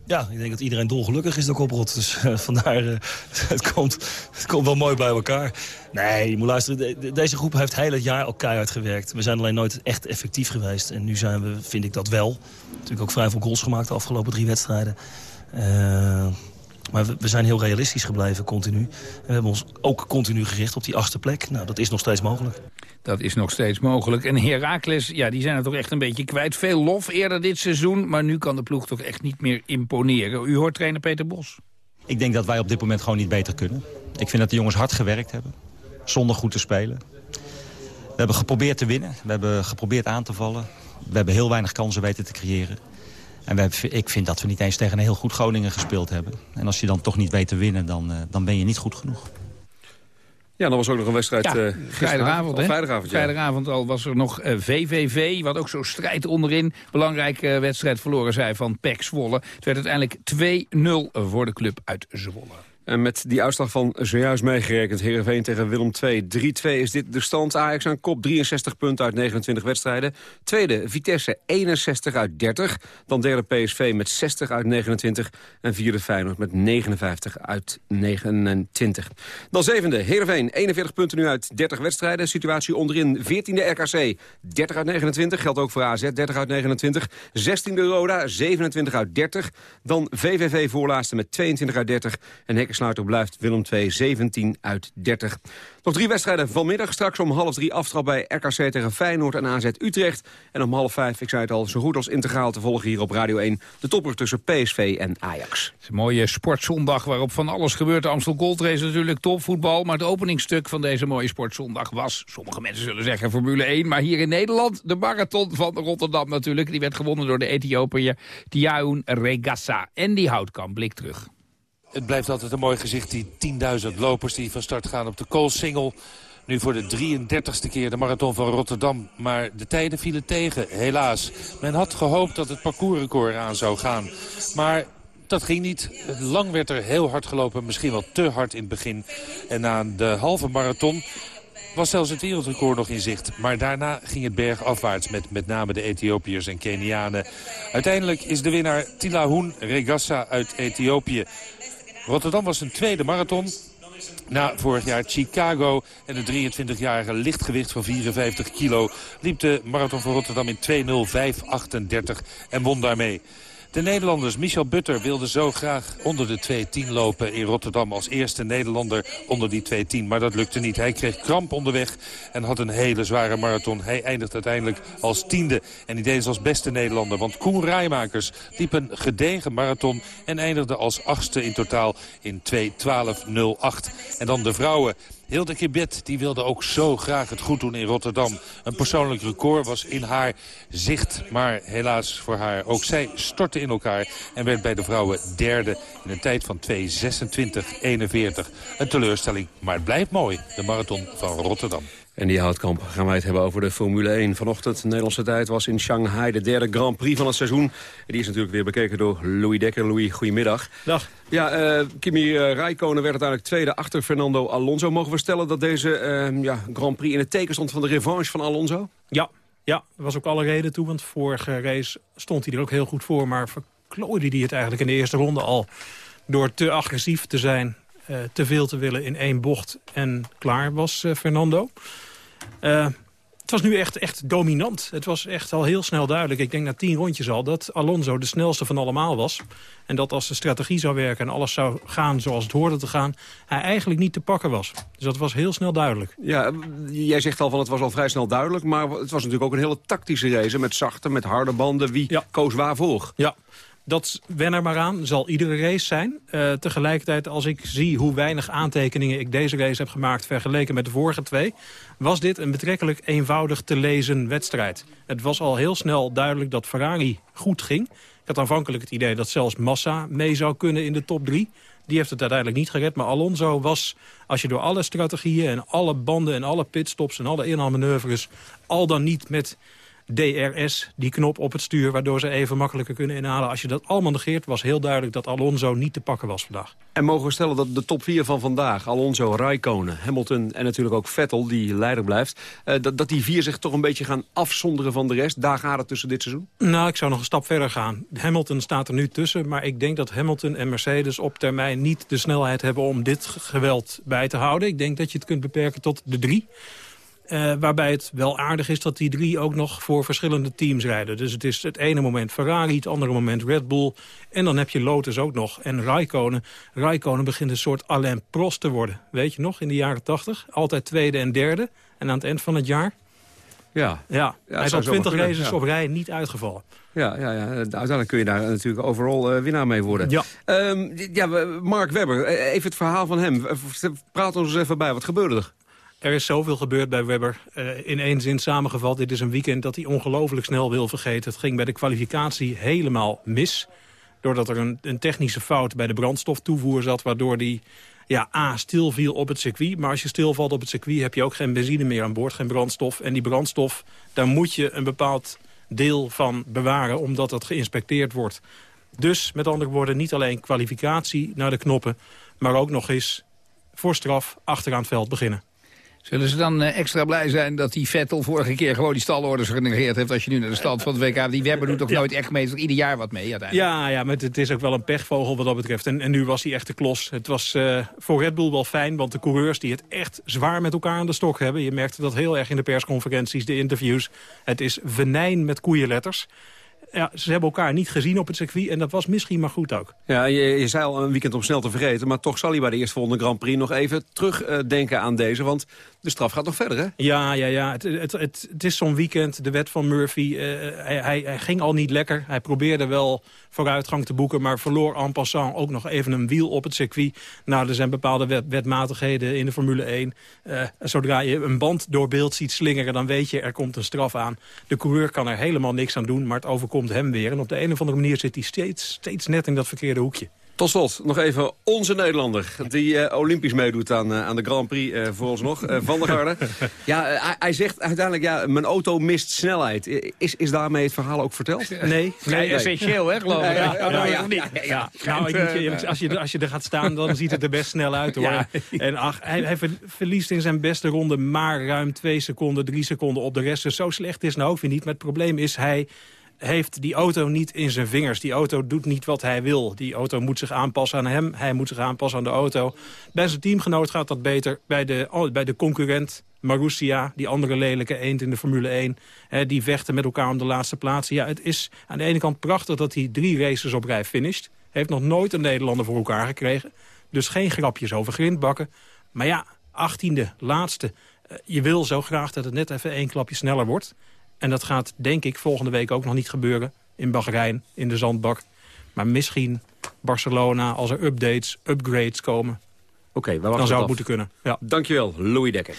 Ja, ik denk dat iedereen dolgelukkig is, de koprot. Dus uh, vandaar, uh, het, komt, het komt wel mooi bij elkaar. Nee, je moet luisteren. De, de, deze groep heeft heel het jaar al keihard gewerkt. We zijn alleen nooit echt effectief geweest. En nu zijn we, vind ik dat wel. Natuurlijk ook vrij veel goals gemaakt de afgelopen drie wedstrijden. Uh, maar we, zijn heel realistisch gebleven, continu. We hebben ons ook continu gericht op die achtste plek. Nou, dat is nog steeds mogelijk. Dat is nog steeds mogelijk. En Heracles, ja, die zijn er toch echt een beetje kwijt. Veel lof eerder dit seizoen, maar nu kan de ploeg toch echt niet meer imponeren. U hoort trainer Peter Bos. Ik denk dat wij op dit moment gewoon niet beter kunnen. Ik vind dat de jongens hard gewerkt hebben, zonder goed te spelen. We hebben geprobeerd te winnen, we hebben geprobeerd aan te vallen. We hebben heel weinig kansen weten te creëren. En ik vind dat we niet eens tegen een heel goed Groningen gespeeld hebben. En als je dan toch niet weet te winnen, dan, uh, dan ben je niet goed genoeg. Ja, dan was ook nog een wedstrijd ja, uh, vrijdagavond. Vrijdagavond, ja. vrijdagavond al was er nog uh, VVV, wat ook zo strijd onderin. Belangrijke uh, wedstrijd verloren zij van PEC Zwolle. Het werd uiteindelijk 2-0 voor de club uit Zwolle. En met die uitslag van zojuist meegerekend, Heerenveen tegen Willem II. 3-2 is dit de stand. Ajax aan kop, 63 punten uit 29 wedstrijden. Tweede, Vitesse, 61 uit 30. Dan derde PSV met 60 uit 29. En vierde Feyenoord met 59 uit 29. Dan zevende, Heerenveen, 41 punten nu uit 30 wedstrijden. Situatie onderin, 14e RKC, 30 uit 29. Geldt ook voor AZ, 30 uit 29. 16e Roda, 27 uit 30. Dan VVV voorlaatste met 22 uit 30. En hekkensluiter blijft Willem II 17 uit 30. Nog drie wedstrijden vanmiddag. Straks om half drie aftrap bij RKC tegen Feyenoord en AZ Utrecht. En om half vijf, ik zei het al, zo goed als integraal te volgen hier op Radio 1. De topper tussen PSV en Ajax. Een mooie sportzondag waarop van alles gebeurt. De Amstel Gold Race natuurlijk topvoetbal. Maar het openingstuk van deze mooie sportzondag was, sommige mensen zullen zeggen Formule 1. Maar hier in Nederland de marathon van Rotterdam natuurlijk. Die werd gewonnen door de Ethiopiër Tiaoun Regassa. En die Houtkamp blik terug. Het blijft altijd een mooi gezicht, die 10.000 lopers die van start gaan op de Koolsingel. Nu voor de 33ste keer de marathon van Rotterdam. Maar de tijden vielen tegen, helaas. Men had gehoopt dat het parcoursrecord aan zou gaan. Maar dat ging niet. Lang werd er heel hard gelopen, misschien wel te hard in het begin. En na de halve marathon was zelfs het wereldrecord nog in zicht. Maar daarna ging het bergafwaarts met met name de Ethiopiërs en Kenianen. Uiteindelijk is de winnaar Tilahoen Regassa uit Ethiopië. Rotterdam was een tweede marathon. Na vorig jaar Chicago en de 23-jarige lichtgewicht van 54 kilo... liep de marathon van Rotterdam in 2.05.38 en won daarmee. De Nederlanders Michel Butter wilde zo graag onder de 2.10 lopen in Rotterdam... als eerste Nederlander onder die 2.10. Maar dat lukte niet. Hij kreeg kramp onderweg en had een hele zware marathon. Hij eindigt uiteindelijk als tiende. En die deed als beste Nederlander. Want Koen Rijmakers liep een gedegen marathon... en eindigde als achtste in totaal in 2.12.08. En dan de vrouwen. Hilde Kibet die wilde ook zo graag het goed doen in Rotterdam. Een persoonlijk record was in haar zicht. Maar helaas voor haar, ook zij stortte in elkaar... en werd bij de vrouwen derde in een tijd van 2.26.41. Een teleurstelling, maar het blijft mooi. De marathon van Rotterdam. En die houtkamp gaan wij het hebben over de Formule 1. Vanochtend, de Nederlandse tijd, was in Shanghai de derde Grand Prix van het seizoen. En die is natuurlijk weer bekeken door Louis Dekker. Louis, goedemiddag. Dag. Ja, uh, Kimi uh, Räikkönen werd uiteindelijk tweede achter Fernando Alonso. Mogen we stellen dat deze uh, ja, Grand Prix in het teken stond van de revanche van Alonso? Ja, ja, er was ook alle reden toe. Want vorige race stond hij er ook heel goed voor. Maar verklooide hij het eigenlijk in de eerste ronde al. Door te agressief te zijn, te veel te willen in één bocht. En klaar was Fernando. Uh, het was nu echt, echt dominant. Het was echt al heel snel duidelijk. Ik denk na tien rondjes al dat Alonso de snelste van allemaal was. En dat als de strategie zou werken en alles zou gaan zoals het hoorde te gaan... hij eigenlijk niet te pakken was. Dus dat was heel snel duidelijk. Ja, jij zegt al van het was al vrij snel duidelijk... maar het was natuurlijk ook een hele tactische race... met zachte, met harde banden. Wie ja. koos waarvoor? Ja, dat wen er maar aan, zal iedere race zijn. Uh, tegelijkertijd, als ik zie hoe weinig aantekeningen ik deze race heb gemaakt... vergeleken met de vorige twee, was dit een betrekkelijk eenvoudig te lezen wedstrijd. Het was al heel snel duidelijk dat Ferrari goed ging. Ik had aanvankelijk het idee dat zelfs Massa mee zou kunnen in de top drie. Die heeft het uiteindelijk niet gered. Maar Alonso was, als je door alle strategieën en alle banden en alle pitstops... en alle inhaalmanoeuvres al dan niet met DRS, die knop op het stuur... waardoor ze even makkelijker kunnen inhalen. Als je dat allemaal negeert, was heel duidelijk dat Alonso niet te pakken was vandaag. En mogen we stellen dat de top 4 van vandaag, Alonso, Raikkonen, Hamilton en natuurlijk ook Vettel, die leider blijft... Uh, dat, dat die vier zich toch een beetje gaan afzonderen van de rest? Daar gaat het tussen dit seizoen? Nou, ik zou nog een stap verder gaan. Hamilton staat er nu tussen, maar ik denk dat Hamilton en Mercedes op termijn niet de snelheid hebben om dit geweld bij te houden. Ik denk dat je het kunt beperken tot de drie. Uh, waarbij het wel aardig is dat die drie ook nog voor verschillende teams rijden. Dus het is het ene moment Ferrari, het andere moment Red Bull. En dan heb je Lotus ook nog. En Raikkonen. Raikkonen begint een soort Alain Prost te worden. Weet je nog, in de jaren tachtig. Altijd tweede en derde. En aan het eind van het jaar... Ja. ja, ja hij is al 20 races ja. op rij niet uitgevallen. Ja, ja, ja, uiteindelijk kun je daar natuurlijk overal uh, winnaar mee worden. Ja. Um, ja, Mark Webber, even het verhaal van hem. Praat ons eens even bij, wat gebeurde er? Er is zoveel gebeurd bij Webber. Uh, in één zin samengevat, dit is een weekend dat hij ongelooflijk snel wil vergeten. Het ging bij de kwalificatie helemaal mis. Doordat er een, een technische fout bij de brandstoftoevoer zat... waardoor die ja, A, stil viel op het circuit. Maar als je stilvalt op het circuit heb je ook geen benzine meer aan boord, geen brandstof. En die brandstof, daar moet je een bepaald deel van bewaren... omdat dat geïnspecteerd wordt Dus met andere woorden niet alleen kwalificatie naar de knoppen... maar ook nog eens voor straf achteraan het veld beginnen. Zullen ze dan eh, extra blij zijn dat die Vettel vorige keer gewoon die stalorders genegeerd heeft... als je nu naar de stand van het WK... Die Webber doet toch nooit echt mee, ieder jaar wat mee uiteindelijk? Ja, ja, maar het is ook wel een pechvogel wat dat betreft. En, en nu was hij echt de klos. Het was uh, voor Red Bull wel fijn, want de coureurs die het echt zwaar met elkaar aan de stok hebben... je merkte dat heel erg in de persconferenties, de interviews. Het is venijn met koeienletters ja, ze hebben elkaar niet gezien op het circuit. En dat was misschien maar goed ook. Ja, je, je zei al een weekend om snel te vergeten. Maar toch zal hij bij de eerstvolgende Grand Prix nog even terugdenken uh, aan deze. Want de straf gaat nog verder, hè? Ja, ja, ja. Het, het, het, het is zo'n weekend, de wet van Murphy. Uh, hij, hij, hij, ging al niet lekker. Hij probeerde wel vooruitgang te boeken... maar verloor en passant ook nog even een wiel op het circuit. Nou, er zijn bepaalde wet, wetmatigheden in de Formule 1. Uh, zodra je een band door beeld ziet slingeren... dan weet je, er komt een straf aan. De coureur kan er helemaal niks aan doen, maar het overkomt hem weer. En op de een of andere manier zit hij steeds, steeds net in dat verkeerde hoekje. Tot slot nog even onze Nederlander. Die uh, Olympisch meedoet aan, uh, aan de Grand Prix uh, vooralsnog. Van der Garde. ja, hij, hij, zegt uiteindelijk, ja, mijn auto mist snelheid. Is, is daarmee het verhaal ook verteld? Nee. nee, essentieel, hè, geloof ik. Ja, ja, ja, ja, ja, ja. Nou, je, als, je, als je er gaat staan, dan ziet het er best snel uit, hoor. En ach, hij, hij verliest in zijn beste ronde maar ruim twee seconden, drie seconden op de rest. Dus zo slecht is nou ook weer niet. Maar het probleem is, hij heeft die auto niet in zijn vingers. Die auto doet niet wat hij wil. Die auto moet zich aanpassen aan hem. Hij moet zich aanpassen aan de auto. Bij zijn teamgenoot gaat dat beter. Bij de, oh, bij de concurrent Marussia, die andere lelijke eend in de Formule 1... Hè, die vechten met elkaar om de laatste plaats. Ja, het is aan de ene kant prachtig dat hij drie races op rij finisht. Heeft nog nooit een Nederlander voor elkaar gekregen. Dus geen grapjes over grindbakken. Maar ja, achttiende, laatste. Eh, je wil zo graag dat het net even één klapje sneller wordt... En dat gaat, denk ik, volgende week ook nog niet gebeuren. In Bahrein, in de zandbak. Maar misschien Barcelona, als er updates, upgrades komen. Oké, okay, dan zou het moeten kunnen. Ja. Dankjewel, Louis Dekker.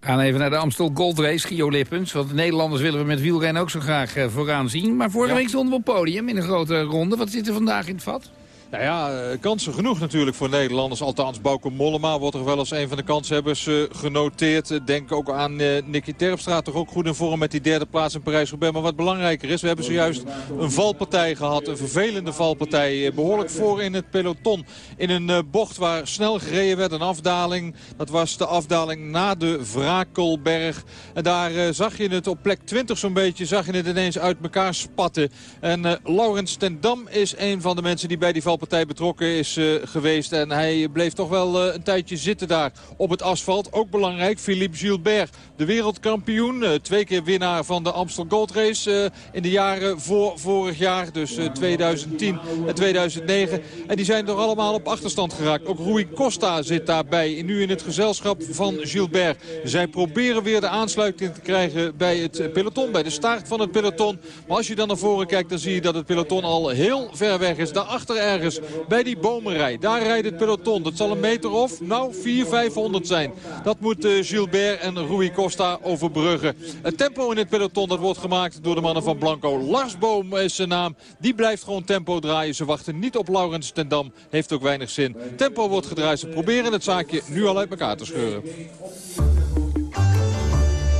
We gaan even naar de Amstel Gold Race, Gio Lippens. Want de Nederlanders willen we met wielrennen ook zo graag uh, vooraan zien. Maar vorige ja. week stonden we op podium in een grote ronde. Wat zit er vandaag in het vat? Nou ja, eh, kansen genoeg natuurlijk voor Nederlanders. Althans, Bauke Mollema wordt er wel als een van de kanshebbers uh, genoteerd. Denk ook aan Nicky Terpstra, toch ook goed in vorm met die derde plaats in Parijs-Roubaix. Maar wat belangrijker is, we hebben zojuist een valpartij gehad. Een vervelende valpartij. Behoorlijk voor in het peloton. In een bocht waar snel gereden werd, een afdaling. Dat was de afdaling na de Vrakelberg. En daar zag je het op plek 20 zo'n beetje, zag je het ineens uit elkaar spatten. En Laurens ten Dam is een van de mensen die bij die val valpartij betrokken is uh, geweest. En hij bleef toch wel uh, een tijdje zitten daar op het asfalt. Ook belangrijk, Philippe Gilbert, de wereldkampioen. Uh, twee keer winnaar van de Amstel Gold Race in de jaren voor vorig jaar. Dus 2010 en 2009. En die zijn toch allemaal op achterstand geraakt. Ook Rui Costa zit daarbij. Nu in het gezelschap van Gilbert. Zij proberen weer de aansluiting te krijgen bij het peloton. Bij de start van het peloton. Maar als je dan naar voren kijkt, dan zie je dat het peloton al heel ver weg is. Daarachter ergens bij die bomenrij. Daar rijdt het peloton. Dat zal een meter of, nou, 400, 500 zijn. Dat moet uh, Gilbert en Rui Costa overbruggen. Het tempo in het peloton dat wordt gemaakt door de mannen van Blanco. Lars Boom is zijn naam. Die blijft gewoon tempo draaien. Ze wachten niet op Laurens ten Dam. Heeft ook weinig zin. Tempo wordt gedraaid. Ze proberen het zaakje nu al uit elkaar te scheuren.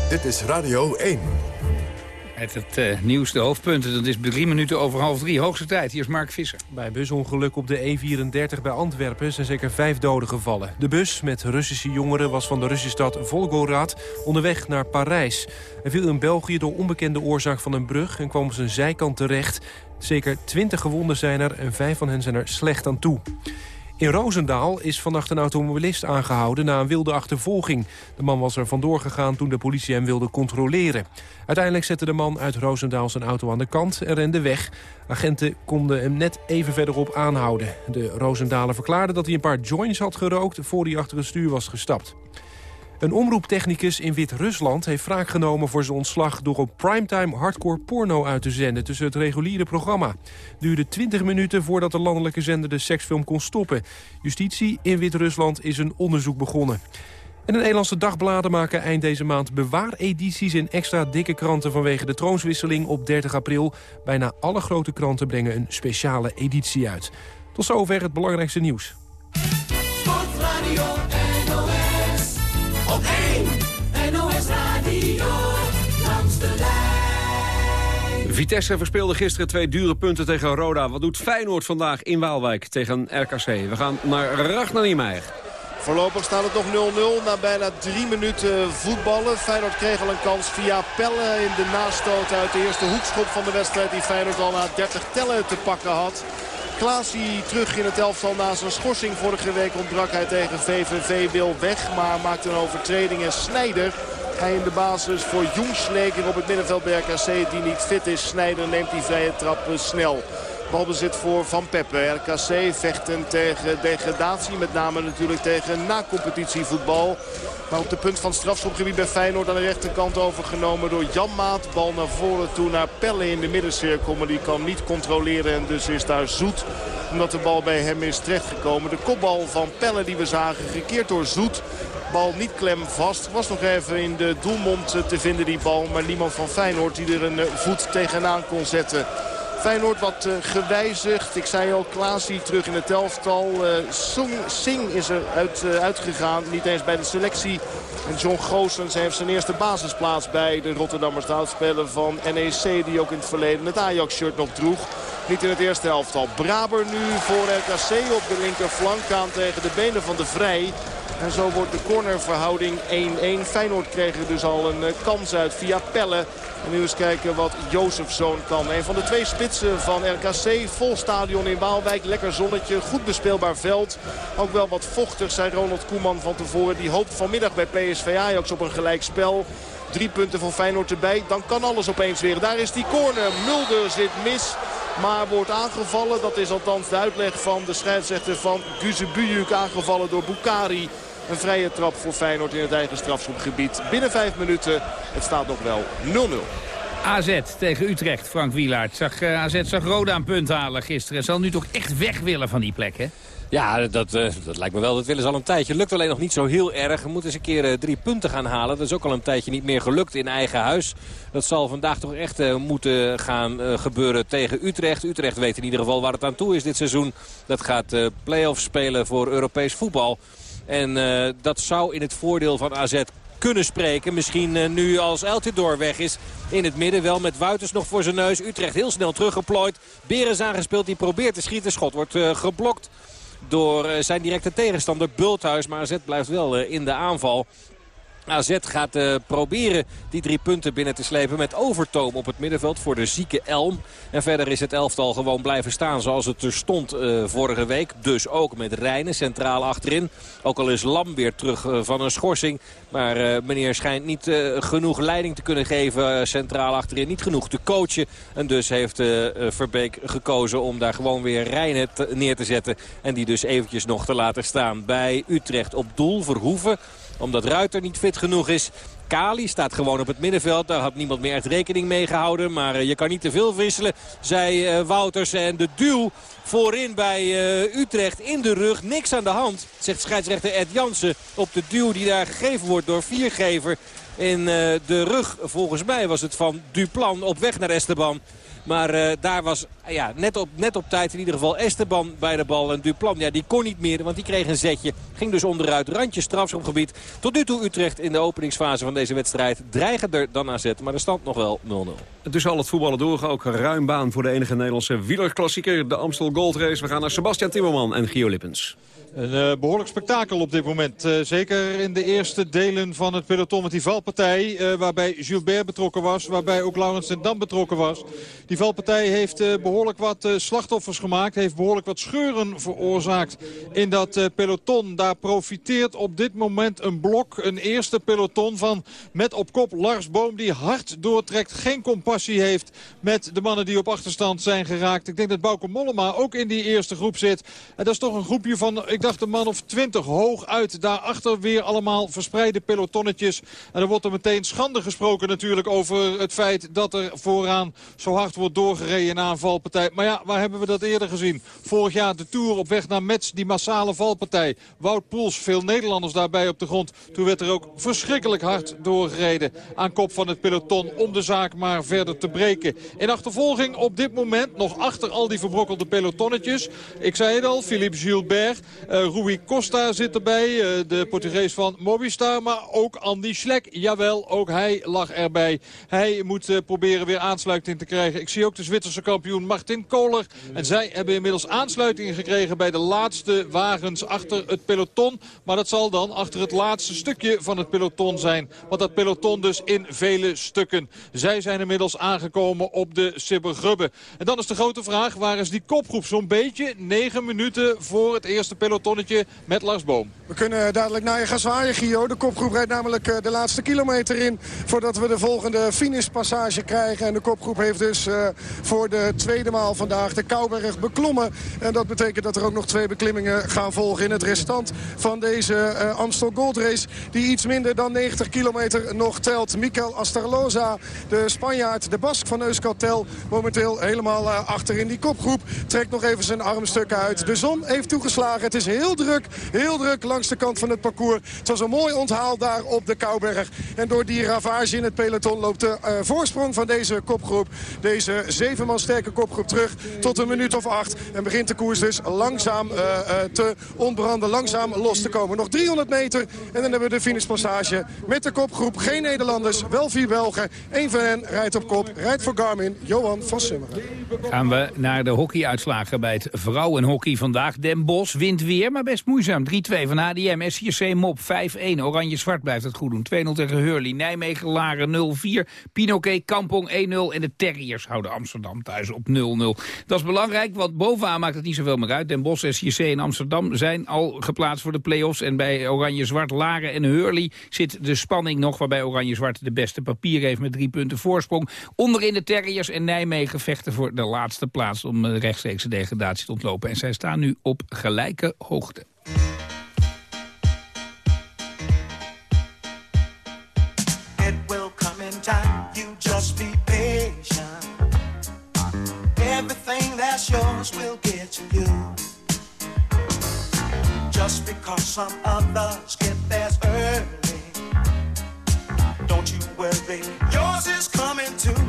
Dit is Radio 1. Met het nieuwste hoofdpunten. Dat is drie minuten over half drie. Hoogste tijd. Hier is Mark Visser. Bij busongeluk op de E34 bij Antwerpen zijn zeker vijf doden gevallen. De bus met Russische jongeren was van de Russische stad Volgograd onderweg naar Parijs. Hij viel in België door onbekende oorzaak van een brug en kwam op zijn zijkant terecht. Zeker twintig gewonden zijn er en vijf van hen zijn er slecht aan toe. In Roosendaal is vannacht een automobilist aangehouden na een wilde achtervolging. De man was er vandoor gegaan toen de politie hem wilde controleren. Uiteindelijk zette de man uit Roosendaal zijn auto aan de kant en rende weg. Agenten konden hem net even verderop aanhouden. De Roosendaler verklaarde dat hij een paar joints had gerookt... voor hij achter het stuur was gestapt. Een omroeptechnicus in Wit-Rusland heeft wraak genomen voor zijn ontslag... door op primetime hardcore porno uit te zenden tussen het reguliere programma. Duurde 20 minuten voordat de landelijke zender de seksfilm kon stoppen. Justitie in Wit-Rusland is een onderzoek begonnen. En de Nederlandse dagbladen maken eind deze maand bewaaredities in extra dikke kranten vanwege de troonswisseling op 30 april. Bijna alle grote kranten brengen een speciale editie uit. Tot zover het belangrijkste nieuws. Op 1 NOS Radio langs de lijn. Vitesse verspeelde gisteren twee dure punten tegen Roda. Wat doet Feyenoord vandaag in Waalwijk tegen RKC? We gaan naar Ragnar Niemeyer. Voorlopig staat het nog 0-0 na bijna drie minuten voetballen. Feyenoord kreeg al een kans via Pelle in de nastoot uit de eerste hoekschop van de wedstrijd... die Feyenoord al na 30 tellen te pakken had. Klaasie terug in het elftal na zijn schorsing vorige week ontbrak hij tegen VVV wil weg. Maar maakt een overtreding en Snijder hij in de basis voor Jongsleger op het middenveld bij RKC die niet fit is. Snijder neemt die vrije trap snel. Balbezit voor Van Peppe. RKC vechten tegen degradatie. Met name natuurlijk tegen na-competitievoetbal. Maar op de punt van strafschopgebied bij Feyenoord aan de rechterkant overgenomen door Jan Maat. Bal naar voren toe naar Pelle in de middencirkel. Maar die kan niet controleren en dus is daar Zoet. Omdat de bal bij hem is terechtgekomen. De kopbal van Pelle die we zagen gekeerd door Zoet. Bal niet klem vast. Was nog even in de doelmond te vinden die bal. Maar niemand van Feyenoord die er een voet tegenaan kon zetten. Feyenoord wat uh, gewijzigd. Ik zei al, Klaasie terug in het elftal. Uh, Sung, Singh is er uit, uh, uitgegaan. Niet eens bij de selectie. En John Goossens heeft zijn eerste basisplaats bij de Rotterdammers. De van NEC die ook in het verleden het Ajax-shirt nog droeg. Niet in het eerste elftal. Braber nu voor RKC op de linkerflank aan tegen de benen van de Vrij. En zo wordt de cornerverhouding 1-1. Feyenoord kreeg er dus al een kans uit via Pelle. En nu eens kijken wat Jozefzoon kan. Een van de twee spitsen van RKC. Vol stadion in Waalwijk. Lekker zonnetje. Goed bespeelbaar veld. Ook wel wat vochtig, zei Ronald Koeman van tevoren. Die hoopt vanmiddag bij PSV Ajax op een gelijk spel. Drie punten van Feyenoord erbij. Dan kan alles opeens weer. Daar is die corner. Mulder zit mis. Maar wordt aangevallen. Dat is althans de uitleg van de scheidsrechter van Guzebujuk. Aangevallen door Bukari. Een vrije trap voor Feyenoord in het eigen strafschopgebied. Binnen vijf minuten. Het staat nog wel 0-0. AZ tegen Utrecht, Frank Wielaert. Zag, uh, AZ zag Roda een punt halen gisteren. Zal nu toch echt weg willen van die plek, hè? Ja, dat, uh, dat lijkt me wel. Dat willen ze al een tijdje. Lukt alleen nog niet zo heel erg. We moeten eens een keer uh, drie punten gaan halen. Dat is ook al een tijdje niet meer gelukt in eigen huis. Dat zal vandaag toch echt uh, moeten gaan gebeuren tegen Utrecht. Utrecht weet in ieder geval waar het aan toe is dit seizoen. Dat gaat play-offs spelen voor Europees voetbal. En uh, dat zou in het voordeel van AZ kunnen spreken. Misschien uh, nu als Eltidoor weg is in het midden. Wel met Wuiters nog voor zijn neus. Utrecht heel snel teruggeplooid. Berens aangespeeld. Die probeert te schieten. Schot wordt uh, geblokt door zijn directe tegenstander Bulthuis. Maar AZ blijft wel in de aanval. AZ gaat uh, proberen die drie punten binnen te slepen met overtoom op het middenveld voor de zieke Elm. En verder is het elftal gewoon blijven staan zoals het er stond uh, vorige week. Dus ook met Rijnen centraal achterin. Ook al is Lam weer terug uh, van een schorsing. Maar meneer schijnt niet genoeg leiding te kunnen geven centraal achterin. Niet genoeg te coachen. En dus heeft Verbeek gekozen om daar gewoon weer Rijnen neer te zetten. En die dus eventjes nog te laten staan bij Utrecht op doel. Verhoeven omdat Ruiter niet fit genoeg is. Kali staat gewoon op het middenveld. Daar had niemand meer echt rekening mee gehouden. Maar uh, je kan niet te veel wisselen, zei uh, Wouters. En de duw voorin bij uh, Utrecht in de rug. Niks aan de hand, zegt scheidsrechter Ed Jansen. Op de duw die daar gegeven wordt door Viergever. In de rug, volgens mij was het van Duplan op weg naar Esteban. Maar daar was ja, net, op, net op tijd in ieder geval Esteban bij de bal. En Duplan, ja, die kon niet meer, want die kreeg een zetje. Ging dus onderuit, randje strafschopgebied. Tot nu toe Utrecht in de openingsfase van deze wedstrijd. Dreigender dan AZ, maar de stand nog wel 0-0. Dus al het voetballen door, ook ruim baan voor de enige Nederlandse wielerklassieker. De Amstel Gold Race. We gaan naar Sebastian Timmerman en Gio Lippens. Een uh, behoorlijk spektakel op dit moment. Uh, zeker in de eerste delen van het peloton met die valpartij. Uh, waarbij Gilbert betrokken was. Waarbij ook Laurens en Dam betrokken was. Die valpartij heeft behoorlijk wat slachtoffers gemaakt. Heeft behoorlijk wat scheuren veroorzaakt in dat peloton. Daar profiteert op dit moment een blok. Een eerste peloton van met op kop Lars Boom. Die hard doortrekt. Geen compassie heeft met de mannen die op achterstand zijn geraakt. Ik denk dat Bauke Mollema ook in die eerste groep zit. En dat is toch een groepje van... Ik dacht een man of twintig hoog uit. Daarachter weer allemaal verspreide pelotonnetjes. En er wordt er meteen schande gesproken natuurlijk over het feit dat er vooraan zo hard wordt doorgereden in aanval. Maar ja, waar hebben we dat eerder gezien? Vorig jaar de Tour op weg naar Metz, die massale valpartij. Wout Poels, veel Nederlanders daarbij op de grond. Toen werd er ook verschrikkelijk hard doorgereden aan kop van het peloton... om de zaak maar verder te breken. In achtervolging op dit moment nog achter al die verbrokkelde pelotonnetjes. Ik zei het al, Philippe Gilbert, uh, Rui Costa zit erbij. Uh, de Portugees van Mobistar, maar ook Andy Schlek. Jawel, ook hij lag erbij. Hij moet uh, proberen weer aansluiting te krijgen. Ik zie ook de Zwitserse kampioen Martin Kohler. En zij hebben inmiddels aansluiting gekregen bij de laatste wagens achter het peloton. Maar dat zal dan achter het laatste stukje van het peloton zijn. Want dat peloton dus in vele stukken. Zij zijn inmiddels aangekomen op de Sibbergrubbe. En dan is de grote vraag, waar is die kopgroep? Zo'n beetje negen minuten voor het eerste pelotonnetje met Lars Boom. We kunnen dadelijk naar je gaan zwaaien, Gio. De kopgroep rijdt namelijk de laatste kilometer in... voordat we de volgende finishpassage krijgen. En de kopgroep heeft dus uh, voor de tweede maal vandaag de Kouberg beklommen. En dat betekent dat er ook nog twee beklimmingen gaan volgen... in het restant van deze uh, Amstel Gold Race... die iets minder dan 90 kilometer nog telt. Mikel Astarloza, de Spanjaard, de Bask van Euskaltel... momenteel helemaal uh, achter in die kopgroep. Trekt nog even zijn armstukken uit. De zon heeft toegeslagen. Het is heel druk, heel druk langs de kant van het parcours. Het was een mooi onthaal daar op de Kouberg. En door die ravage in het peloton loopt de uh, voorsprong van deze kopgroep. Deze zeven man sterke kopgroep terug tot een minuut of acht. En begint de koers dus langzaam uh, uh, te ontbranden, langzaam los te komen. Nog 300 meter en dan hebben we de finishpassage met de kopgroep. Geen Nederlanders, wel vier Belgen. Eén van hen rijdt op kop, rijdt voor Garmin, Johan van Summeren. Gaan we naar de hockeyuitslagen bij het vrouwenhockey vandaag. Den Bosch wint weer, maar best moeizaam. 3-2 van HDM, SCC Mop 5-1. Oranje-zwart blijft het goed doen. 2-0 tegen Hurley. Nijmegen Laren 0-4. Pinoquet Kampong 1-0. En de Terriers houden Amsterdam thuis op 0-0. Dat is belangrijk, want bovenaan maakt het niet zoveel meer uit. Den Bosch, SCC en Amsterdam zijn al geplaatst voor de play-offs. En bij Oranje-zwart, Laren en Hurley zit de spanning nog... waarbij Oranje-zwart de beste papier heeft met drie punten voorsprong. Onderin de Terriers en Nijmegen vechten voor de laatste plaats... om rechtstreeks de degradatie te ontlopen. En zij staan nu op gelijke hoogte. Will get to you. Just because some others get theirs early, don't you worry, yours is coming too.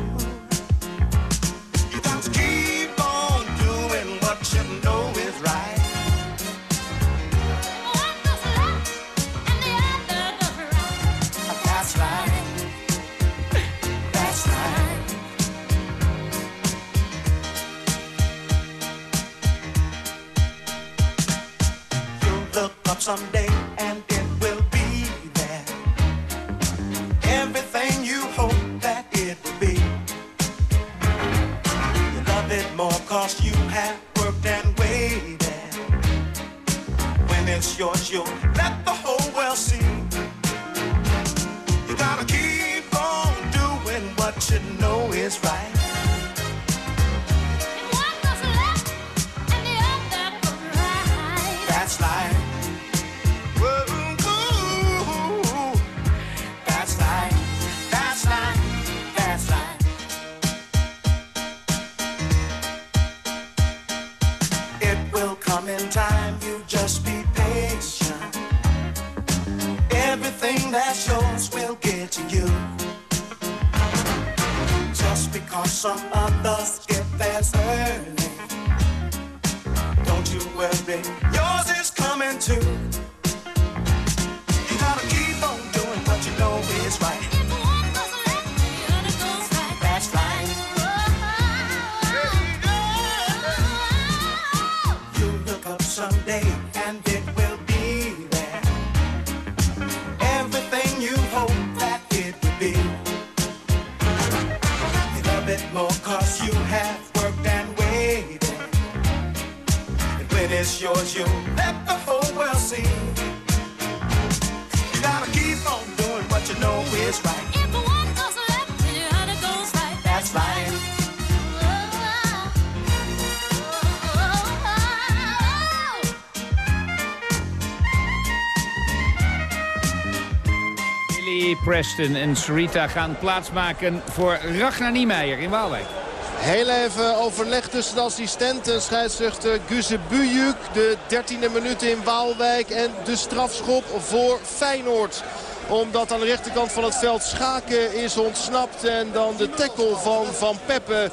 Preston en Sarita gaan plaatsmaken voor Ragnar Niemeyer in Waalwijk. Heel even overleg tussen de assistenten. Scheidsrechter Guze Bujuk. De 13e minuut in Waalwijk. En de strafschop voor Feyenoord omdat aan de rechterkant van het veld Schaken is ontsnapt. En dan de tackle van Van Peppe.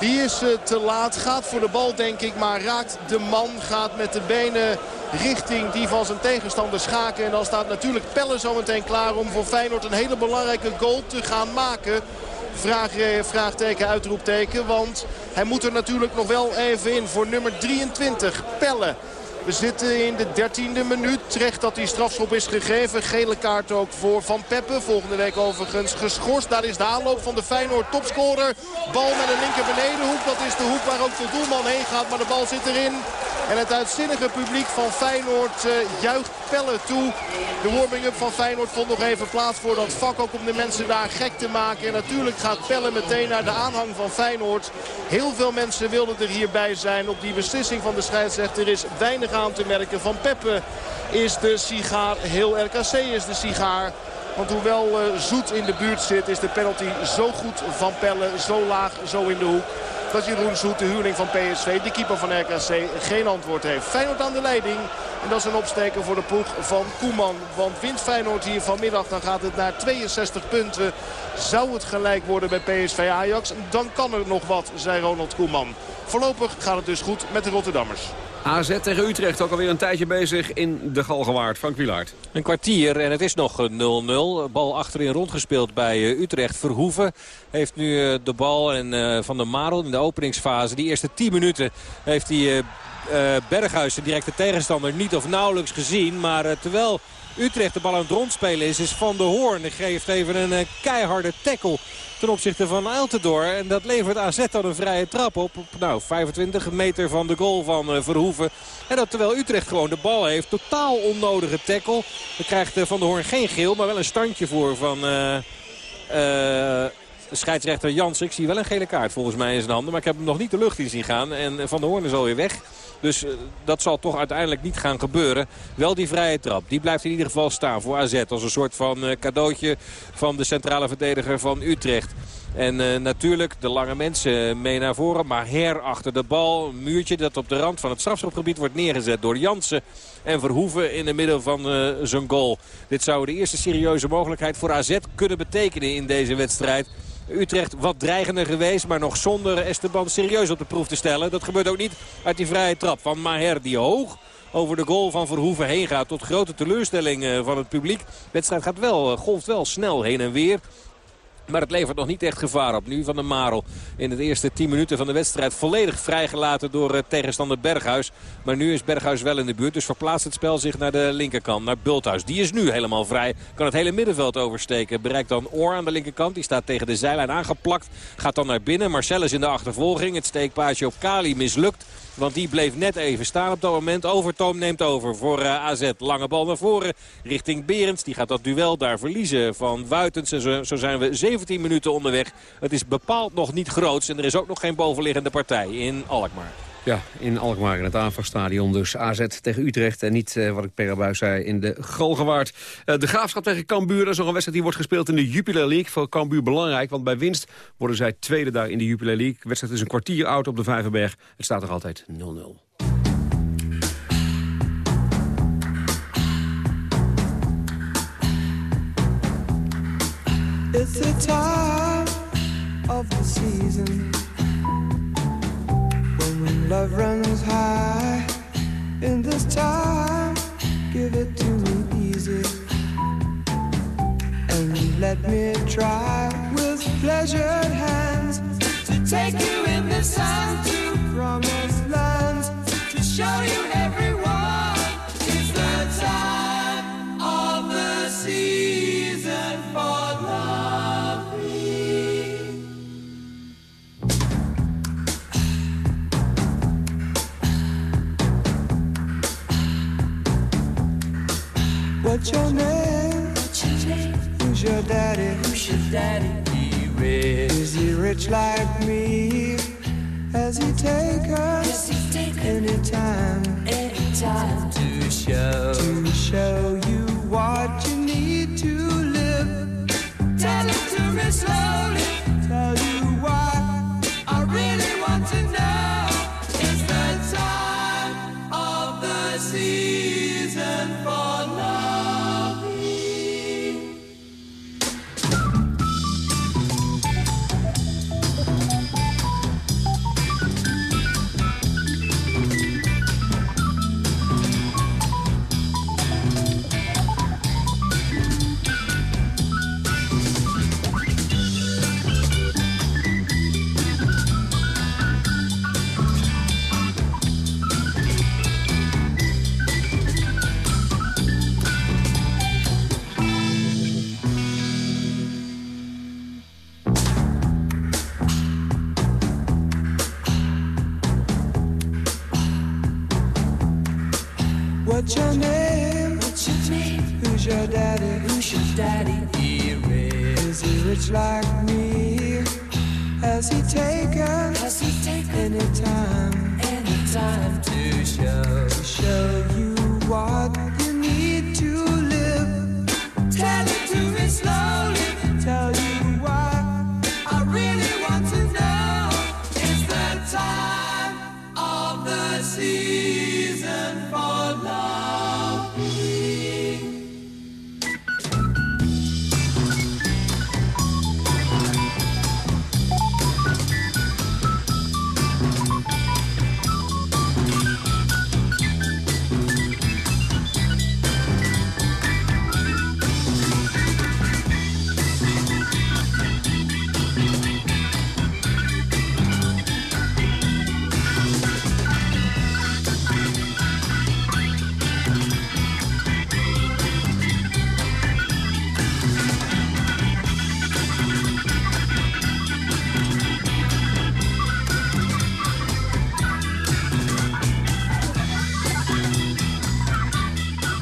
Die is eh, te laat. Gaat voor de bal denk ik. Maar raakt de man. Gaat met de benen richting die van zijn tegenstander Schaken. En dan staat natuurlijk Pelle zo meteen klaar om voor Feyenoord een hele belangrijke goal te gaan maken. Vraag, eh, vraagteken, uitroepteken. Want hij moet er natuurlijk nog wel even in voor nummer 23. Pelle. We zitten in de 13e minuut. Terecht dat die strafschop is gegeven. Gele kaart ook voor Van Peppe. Volgende week overigens geschorst. Daar is de aanloop van de Feyenoord topscorer. Bal met een linker benedenhoek. Dat is de hoek waar ook de doelman heen gaat. Maar de bal zit erin. En het uitzinnige publiek van Feyenoord uh, juicht Pelle toe. De warming-up van Feyenoord vond nog even plaats voor dat vak. Ook om de mensen daar gek te maken. En natuurlijk gaat Pelle meteen naar de aanhang van Feyenoord. Heel veel mensen wilden er hierbij zijn. Op die beslissing van de scheidsrechter is weinig aan te merken. Van Peppe is de sigaar. Heel RKC is de sigaar. Want hoewel uh, Zoet in de buurt zit is de penalty zo goed van Pelle. Zo laag, zo in de hoek dat Jeroen Zoet, de huurling van PSV, de keeper van RKC, geen antwoord heeft. Feyenoord aan de leiding. En dat is een opsteken voor de ploeg van Koeman. Want wint Feyenoord hier vanmiddag, dan gaat het naar 62 punten. Zou het gelijk worden bij PSV Ajax, dan kan er nog wat, zei Ronald Koeman. Voorlopig gaat het dus goed met de Rotterdammers. AZ tegen Utrecht ook alweer een tijdje bezig in de Galgenwaard. Frank Wilaert. Een kwartier en het is nog 0-0. Bal achterin rondgespeeld bij eh, Utrecht. Verhoeven heeft nu eh, de bal en eh, Van der Marel in de openingsfase. Die eerste 10 minuten heeft hij Berghuis, de directe tegenstander, niet of nauwelijks gezien. Maar terwijl Utrecht de bal aan het rondspelen is, is Van der Hoorn. Die geeft even een keiharde tackle ten opzichte van Eltendoor. En dat levert AZ dan een vrije trap op. op nou, 25 meter van de goal van uh, Verhoeven. En dat terwijl Utrecht gewoon de bal heeft. Totaal onnodige tackle. Dan krijgt uh, Van der Hoorn geen geel, maar wel een standje voor van... Uh, scheidsrechter Jans. Ik zie wel een gele kaart volgens mij in zijn handen. Maar ik heb hem nog niet de lucht in zien gaan. En Van der Hoorn is alweer weg. Dus uh, dat zal toch uiteindelijk niet gaan gebeuren. Wel die vrije trap. Die blijft in ieder geval staan voor AZ. Als een soort van uh, cadeautje van de centrale verdediger van Utrecht. En uh, natuurlijk de lange mensen mee naar voren. Maar her achter de bal. Een muurtje dat op de rand van het strafschopgebied wordt neergezet door Jansen. En Verhoeven in het midden van uh, zijn goal. Dit zou de eerste serieuze mogelijkheid voor AZ kunnen betekenen in deze wedstrijd. Utrecht wat dreigender geweest. Maar nog zonder Esteban serieus op de proef te stellen. Dat gebeurt ook niet uit die vrije trap van Maher die hoog over de goal van Verhoeven heen gaat. Tot grote teleurstelling eh, van het publiek. De wedstrijd gaat wel, eh, golft wel snel heen en weer. Maar het levert nog niet echt gevaar op. Nu van de Marel in de eerste 10 minuten van de wedstrijd volledig vrijgelaten door uh, tegenstander Berghuis. Maar nu is Berghuis wel in de buurt. Dus verplaatst het spel zich naar de linkerkant, naar Bulthuis. Die is nu helemaal vrij. Kan het hele middenveld oversteken. Bereikt dan Oor aan de linkerkant. Die staat tegen de zijlijn aangeplakt. Gaat dan naar binnen. Marcellus in de achtervolging. Het steekpaasje op Kali mislukt. Want die bleef net even staan op dat moment. Overtoom neemt over voor eh, AZ. Lange bal naar voren richting Berends. Die gaat dat duel daar verliezen van Wuitens. En zo, zijn we 17 minuten onderweg. Het is bepaald nog niet groots. En er is ook nog geen bovenliggende partij in Alkmaar. Ja, in Alkmaar in het aanvangstadion dus AZ tegen Utrecht. En niet, uh, wat ik per buis zei, in de Galgenwaard. Uh, de Graafschap tegen Cambuur, dat is nog een wedstrijd die wordt gespeeld in de Jupiler League. Voor Cambuur belangrijk, want bij winst worden zij tweede daar in de Jupiler League. De wedstrijd is een kwartier oud op de Vijverberg. Het staat er altijd 0-0. It's the time of the season when love runs high in this time. Give it to me easy and let me try with pleasured hands to take you in the sun to promised lands to show you everyone. What's your name? What's your name? Who's your daddy? Who's your daddy? He rich. Is he rich like me? Has he take us Has he take anytime? Anytime to show to show you what you need to live. Tell it to me slowly.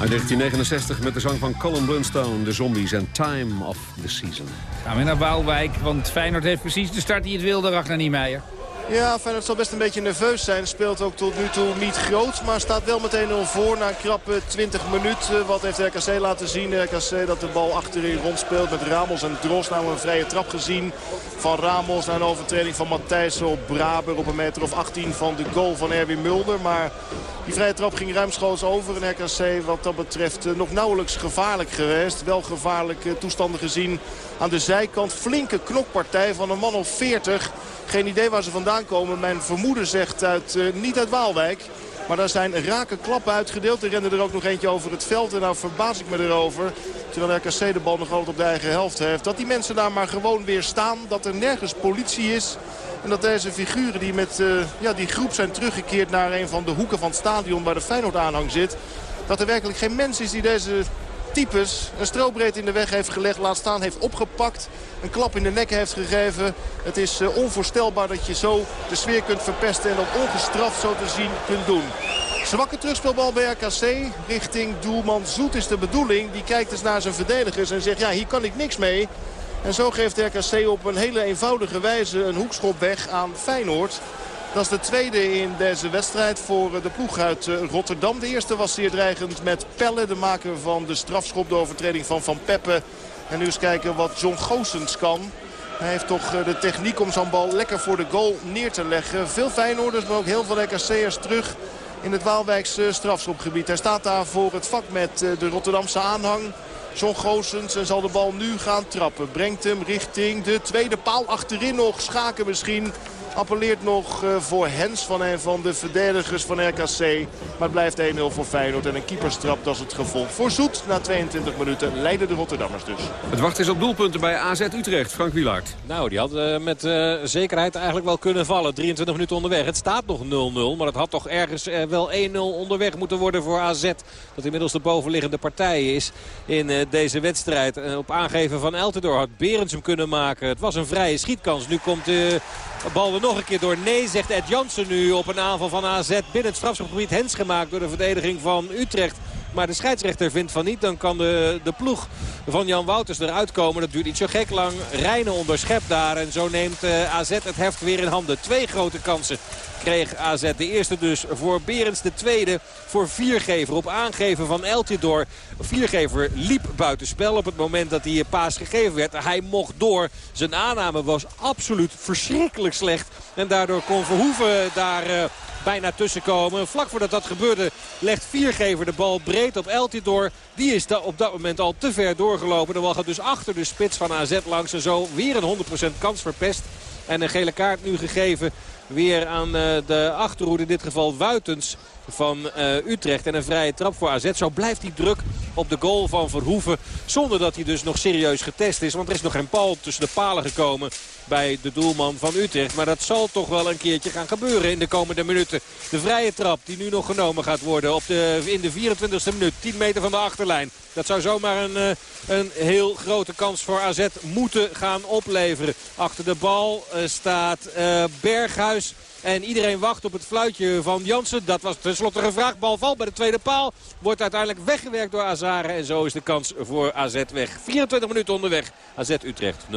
Uit 1969 met de zang van Colin Blunstone, de Zombies en Time of the Season. Gaan we naar Waalwijk, want Feyenoord heeft precies de start die het wilde, Ragnar Niemeyer. Ja, Feyenoord zal best een beetje nerveus zijn. Speelt ook tot nu toe niet groot. Maar staat wel meteen 0 voor na een krappe 20 minuten. Wat heeft RKC laten zien? RKC dat de bal achterin rondspeelt met Ramos en Dros. Nou een vrije trap gezien van Ramos. Na een overtreding van Matthijs op Braber op een meter of 18 van de goal van Erwin Mulder. Maar die vrije trap ging ruimschoots over. En RKC wat dat betreft eh, nog nauwelijks gevaarlijk geweest. Wel gevaarlijke toestanden gezien aan de zijkant. Flinke knokpartij van een man of 40. Geen idee waar ze vandaan komen. Mijn vermoeden zegt uit, eh, niet uit Waalwijk. Maar daar zijn rake klappen uitgedeeld. Er rende er ook nog eentje over het veld. En nou verbaas ik me erover. Terwijl RKC de bal nog altijd op de eigen helft heeft. Dat die mensen daar maar gewoon weer staan. Dat er nergens politie is. En dat deze figuren die met eh, ja, die groep zijn teruggekeerd naar een van de hoeken van het stadion waar de Feyenoord aanhang zit. Dat er werkelijk geen mens is die deze types een strobreed in de weg heeft gelegd. Laat staan heeft opgepakt. Een klap in de nek heeft gegeven. Het is eh, onvoorstelbaar dat je zo de sfeer kunt verpesten. En dat ongestraft zo te zien kunt doen. Zwakke terugspeelbal bij RKC. Richting doelman Zoet is de bedoeling. Die kijkt eens naar zijn verdedigers en zegt ja hier kan ik niks mee. En zo geeft RKC op een hele eenvoudige wijze een hoekschop weg aan Feyenoord. Dat is de tweede in deze wedstrijd voor de ploeg uit eh, Rotterdam. De eerste was zeer dreigend met Pelle, de maker van de strafschop. De overtreding van Van Peppe. En nu eens kijken wat John Goossens kan. Hij heeft toch eh, de techniek om zo'n bal lekker voor de goal neer te leggen. Veel Feyenoorders, maar ook heel veel RKC'ers terug in het Waalwijkse strafschopgebied. Hij staat daar voor het vak met eh, de Rotterdamse aanhang. John Goossens en zal de bal nu gaan trappen. Brengt hem richting de tweede paal. Achterin nog Schaken misschien. Appelleert nog eh, voor Hens van een van de verdedigers van RKC. Maar het blijft 1-0 voor Feyenoord. En een keeperstrap, dat is het gevolg. Voor Zoet, na 22 minuten, leiden de Rotterdammers dus. Het wachten is op doelpunten bij AZ Utrecht. Frank Wielaert. Nou, die had uh, met uh, zekerheid eigenlijk wel kunnen vallen. 23 minuten onderweg. Het staat nog 0-0. Maar het had toch ergens uh, wel 1-0 onderweg moeten worden voor AZ. Dat inmiddels de bovenliggende partij is in deze wedstrijd. op aangeven van Eltendoor had Berends hem kunnen maken. Het was een vrije schietkans. Nu komt de bal weer nog een keer door. Nee, zegt Ed Jansen nu op een aanval van AZ. Binnen het strafschopgebied hens gemaakt door de verdediging van Utrecht. Maar de scheidsrechter vindt van niet. Dan kan de, de ploeg van Jan Wouters eruit komen. Dat duurt niet zo gek lang. Rijnen onderschept daar. En zo neemt uh, AZ het heft weer in handen. Twee grote kansen kreeg AZ. De eerste dus voor Berends. De tweede voor Viergever. Op aangeven van Eltidoor. Viergever liep buitenspel op het moment dat die paas gegeven werd. Hij mocht door. Zijn aanname was absoluut verschrikkelijk slecht. En daardoor kon Verhoeven daar... Uh, bijna tussenkomen. Vlak voordat dat gebeurde legt Viergever de bal breed op Eltidoor. Die is op dat moment al te ver doorgelopen. De bal gaat dus achter de spits van AZ langs. En zo weer een 100% kans verpest. En een gele kaart nu gegeven weer aan de achterhoede. In dit geval Wuitens van uh, Utrecht. En een vrije trap voor AZ. Zo blijft hij druk op de goal van Verhoeven. Zonder dat hij dus nog serieus getest is. Want er is nog geen bal tussen de palen gekomen bij de doelman van Utrecht. Maar dat zal toch wel een keertje gaan gebeuren in de komende minuten. De vrije trap die nu nog genomen gaat worden op de, in de 24e minuut. 10 meter van de achterlijn. Dat zou zomaar een, een heel grote kans voor AZ moeten gaan opleveren. Achter de bal staat Berghuis. En iedereen wacht op het fluitje van Jansen. Dat was tenslotte gevraagd. Bal valt bij de tweede paal. Wordt uiteindelijk weggewerkt door Azare. En zo is de kans voor AZ weg. 24 minuten onderweg. AZ Utrecht 0-0.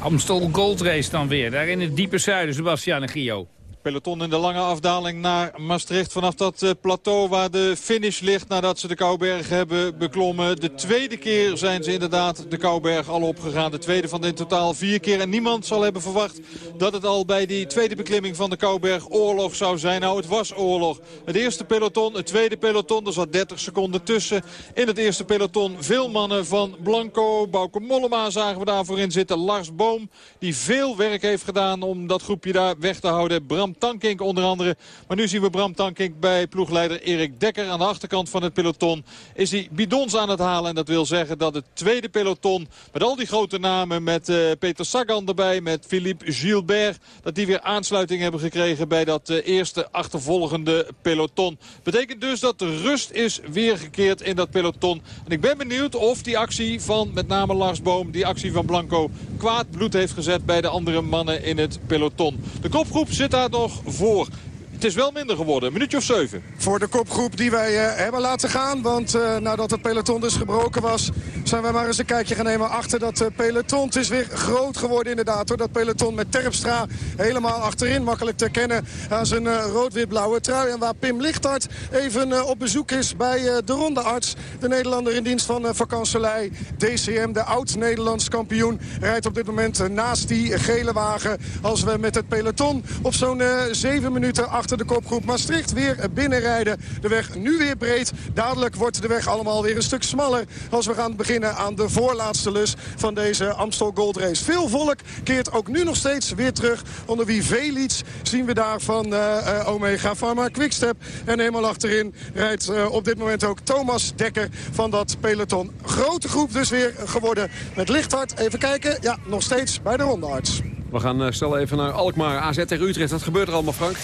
Amstel Gold Race dan weer. Daar in het diepe zuiden, Sebastian en Gio. Peloton in de lange afdaling naar Maastricht. Vanaf dat eh, plateau waar de finish ligt nadat ze de Kouberg hebben beklommen. De tweede keer zijn ze inderdaad de Kouberg al opgegaan. De tweede van in totaal vier keer. En niemand zal hebben verwacht dat het al bij die tweede beklimming van de Kouberg oorlog zou zijn. Nou, het was oorlog. Het eerste peloton, het tweede peloton. Er zat 30 seconden tussen. In het eerste peloton veel mannen van Blanco. Bauke Mollema zagen we daarvoor in zitten. Lars Boom, die veel werk heeft gedaan om dat groepje daar weg te houden. Bram Tankink onder andere. Maar nu zien we Bram Tankink bij ploegleider Erik Dekker. Aan de achterkant van het peloton is hij bidons aan het halen. En dat wil zeggen dat het tweede peloton met al die grote namen... met uh, Peter Sagan erbij, met Philippe Gilbert... dat die weer aansluiting hebben gekregen bij dat uh, eerste achtervolgende peloton. Betekent dus dat de rust is weergekeerd in dat peloton. En ik ben benieuwd of die actie van met name Lars Boom... die actie van Blanco kwaad bloed heeft gezet bij de andere mannen in het peloton. De kopgroep zit daar nog voor. Het is wel minder geworden, een minuutje of zeven. Voor de kopgroep die wij uh, hebben laten gaan. Want uh, nadat het peloton dus gebroken was... zijn wij maar eens een kijkje gaan nemen achter dat uh, peloton. Het is weer groot geworden inderdaad. Hoor. Dat peloton met Terpstra helemaal achterin. Makkelijk te kennen aan zijn rood-wit-blauwe trui. En waar Pim Lichtart even op bezoek is bij de rondearts. De Nederlander in dienst van Vakanselij. DCM, de oud-Nederlands kampioen. Rijdt op dit moment naast die gele wagen. Als we met het peloton op zo'n zeven minuten achter de kopgroep Maastricht weer binnenrijden. De weg nu weer breed. Dadelijk wordt de weg allemaal weer een stuk smaller... als we gaan beginnen aan de voorlaatste lus van deze Amstel Gold Race. Veel volk keert ook nu nog steeds weer terug. Onder wie Velits zien we daar van uh, uh, Omega Pharma Quickstep. En helemaal achterin rijdt uh, op dit moment ook Thomas Dekker van dat peloton. Grote groep dus weer geworden met lichthart. Even kijken, ja, nog steeds bij de rondearts. We gaan snel even naar Alkmaar, AZ tegen Utrecht. Wat gebeurt er allemaal, Frank?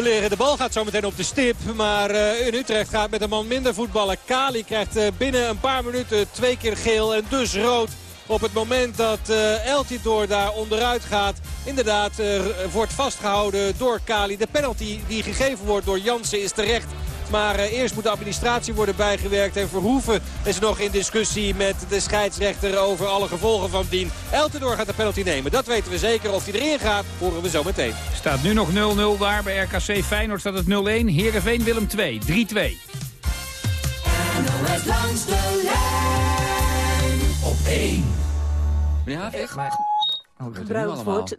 De, leren. de bal gaat zo meteen op de stip. Maar uh, in Utrecht gaat met een man minder voetballen. Kali krijgt uh, binnen een paar minuten twee keer geel en dus rood. Op het moment dat uh, daar onderuit gaat. Inderdaad wordt vastgehouden door Kali. De penalty die gegeven wordt door Jansen is terecht. Maar uh, eerst moet de administratie worden bijgewerkt. En Verhoeven is nog in discussie met de scheidsrechter over alle gevolgen van dien. Eltendoor gaat de penalty nemen. Dat weten we zeker. Of hij erin gaat, horen we zo meteen. Staat nu nog 0-0 daar bij RKC Feyenoord staat het 0-1. Heerenveen Willem 2, 3-2. NOS langs de lijn op 1. Meneer Havik? Oh, gebruikt wordt.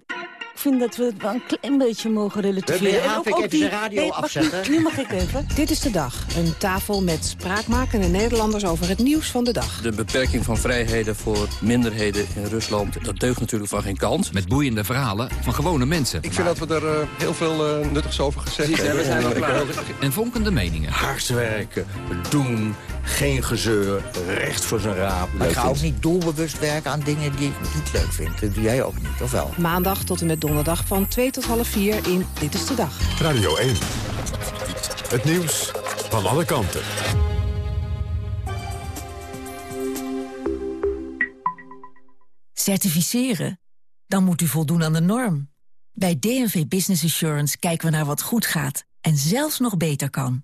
Ik vind dat we het wel een klein beetje mogen relativeren. Meneer Havik, even zijn radio nee, afzetten. Nu mag ik even. Dit is de dag. Een tafel met spraakmakende Nederlanders over het nieuws van de dag. De beperking van vrijheden voor minderheden in Rusland, dat deugt natuurlijk van geen kant. Met boeiende verhalen van gewone mensen. Ik vind dat we er uh, heel veel uh, nuttigs over gezegd hebben. Klaar. En vonkende meningen. Hard werken, doen, geen gezeur, recht voor zijn raap. Maar ik ga ook niet doelbewust werken aan dingen die ik niet leuk vind. Dat doe jij ook niet, of wel? Maandag tot en met donderdag van 2 tot half 4 in Dit is de Dag. Radio 1. Het nieuws van alle kanten. Certificeren? Dan moet u voldoen aan de norm. Bij DNV Business Assurance kijken we naar wat goed gaat en zelfs nog beter kan.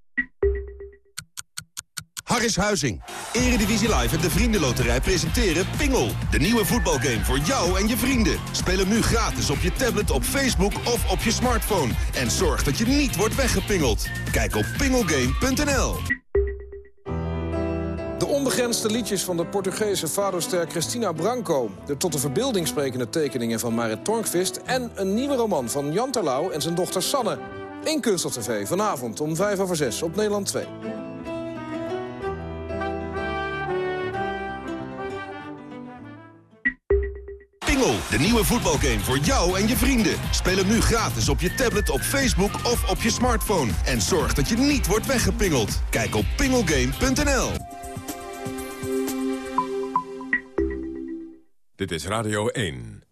Harris Huizing. Eredivisie Live en de Vriendenloterij presenteren Pingel. De nieuwe voetbalgame voor jou en je vrienden. Speel hem nu gratis op je tablet, op Facebook of op je smartphone. En zorg dat je niet wordt weggepingeld. Kijk op pingelgame.nl. De Onbegrensde liedjes van de Portugese vaderster Cristina Branco. De tot de verbeelding sprekende tekeningen van Marit Tornqvist... en een nieuwe roman van Jan Terlouw en zijn dochter Sanne. In Kunstel TV, vanavond om 5 over 6 op Nederland 2. De nieuwe voetbalgame voor jou en je vrienden. Speel hem nu gratis op je tablet, op Facebook of op je smartphone. En zorg dat je niet wordt weggepingeld. Kijk op pingelgame.nl. Dit is Radio 1.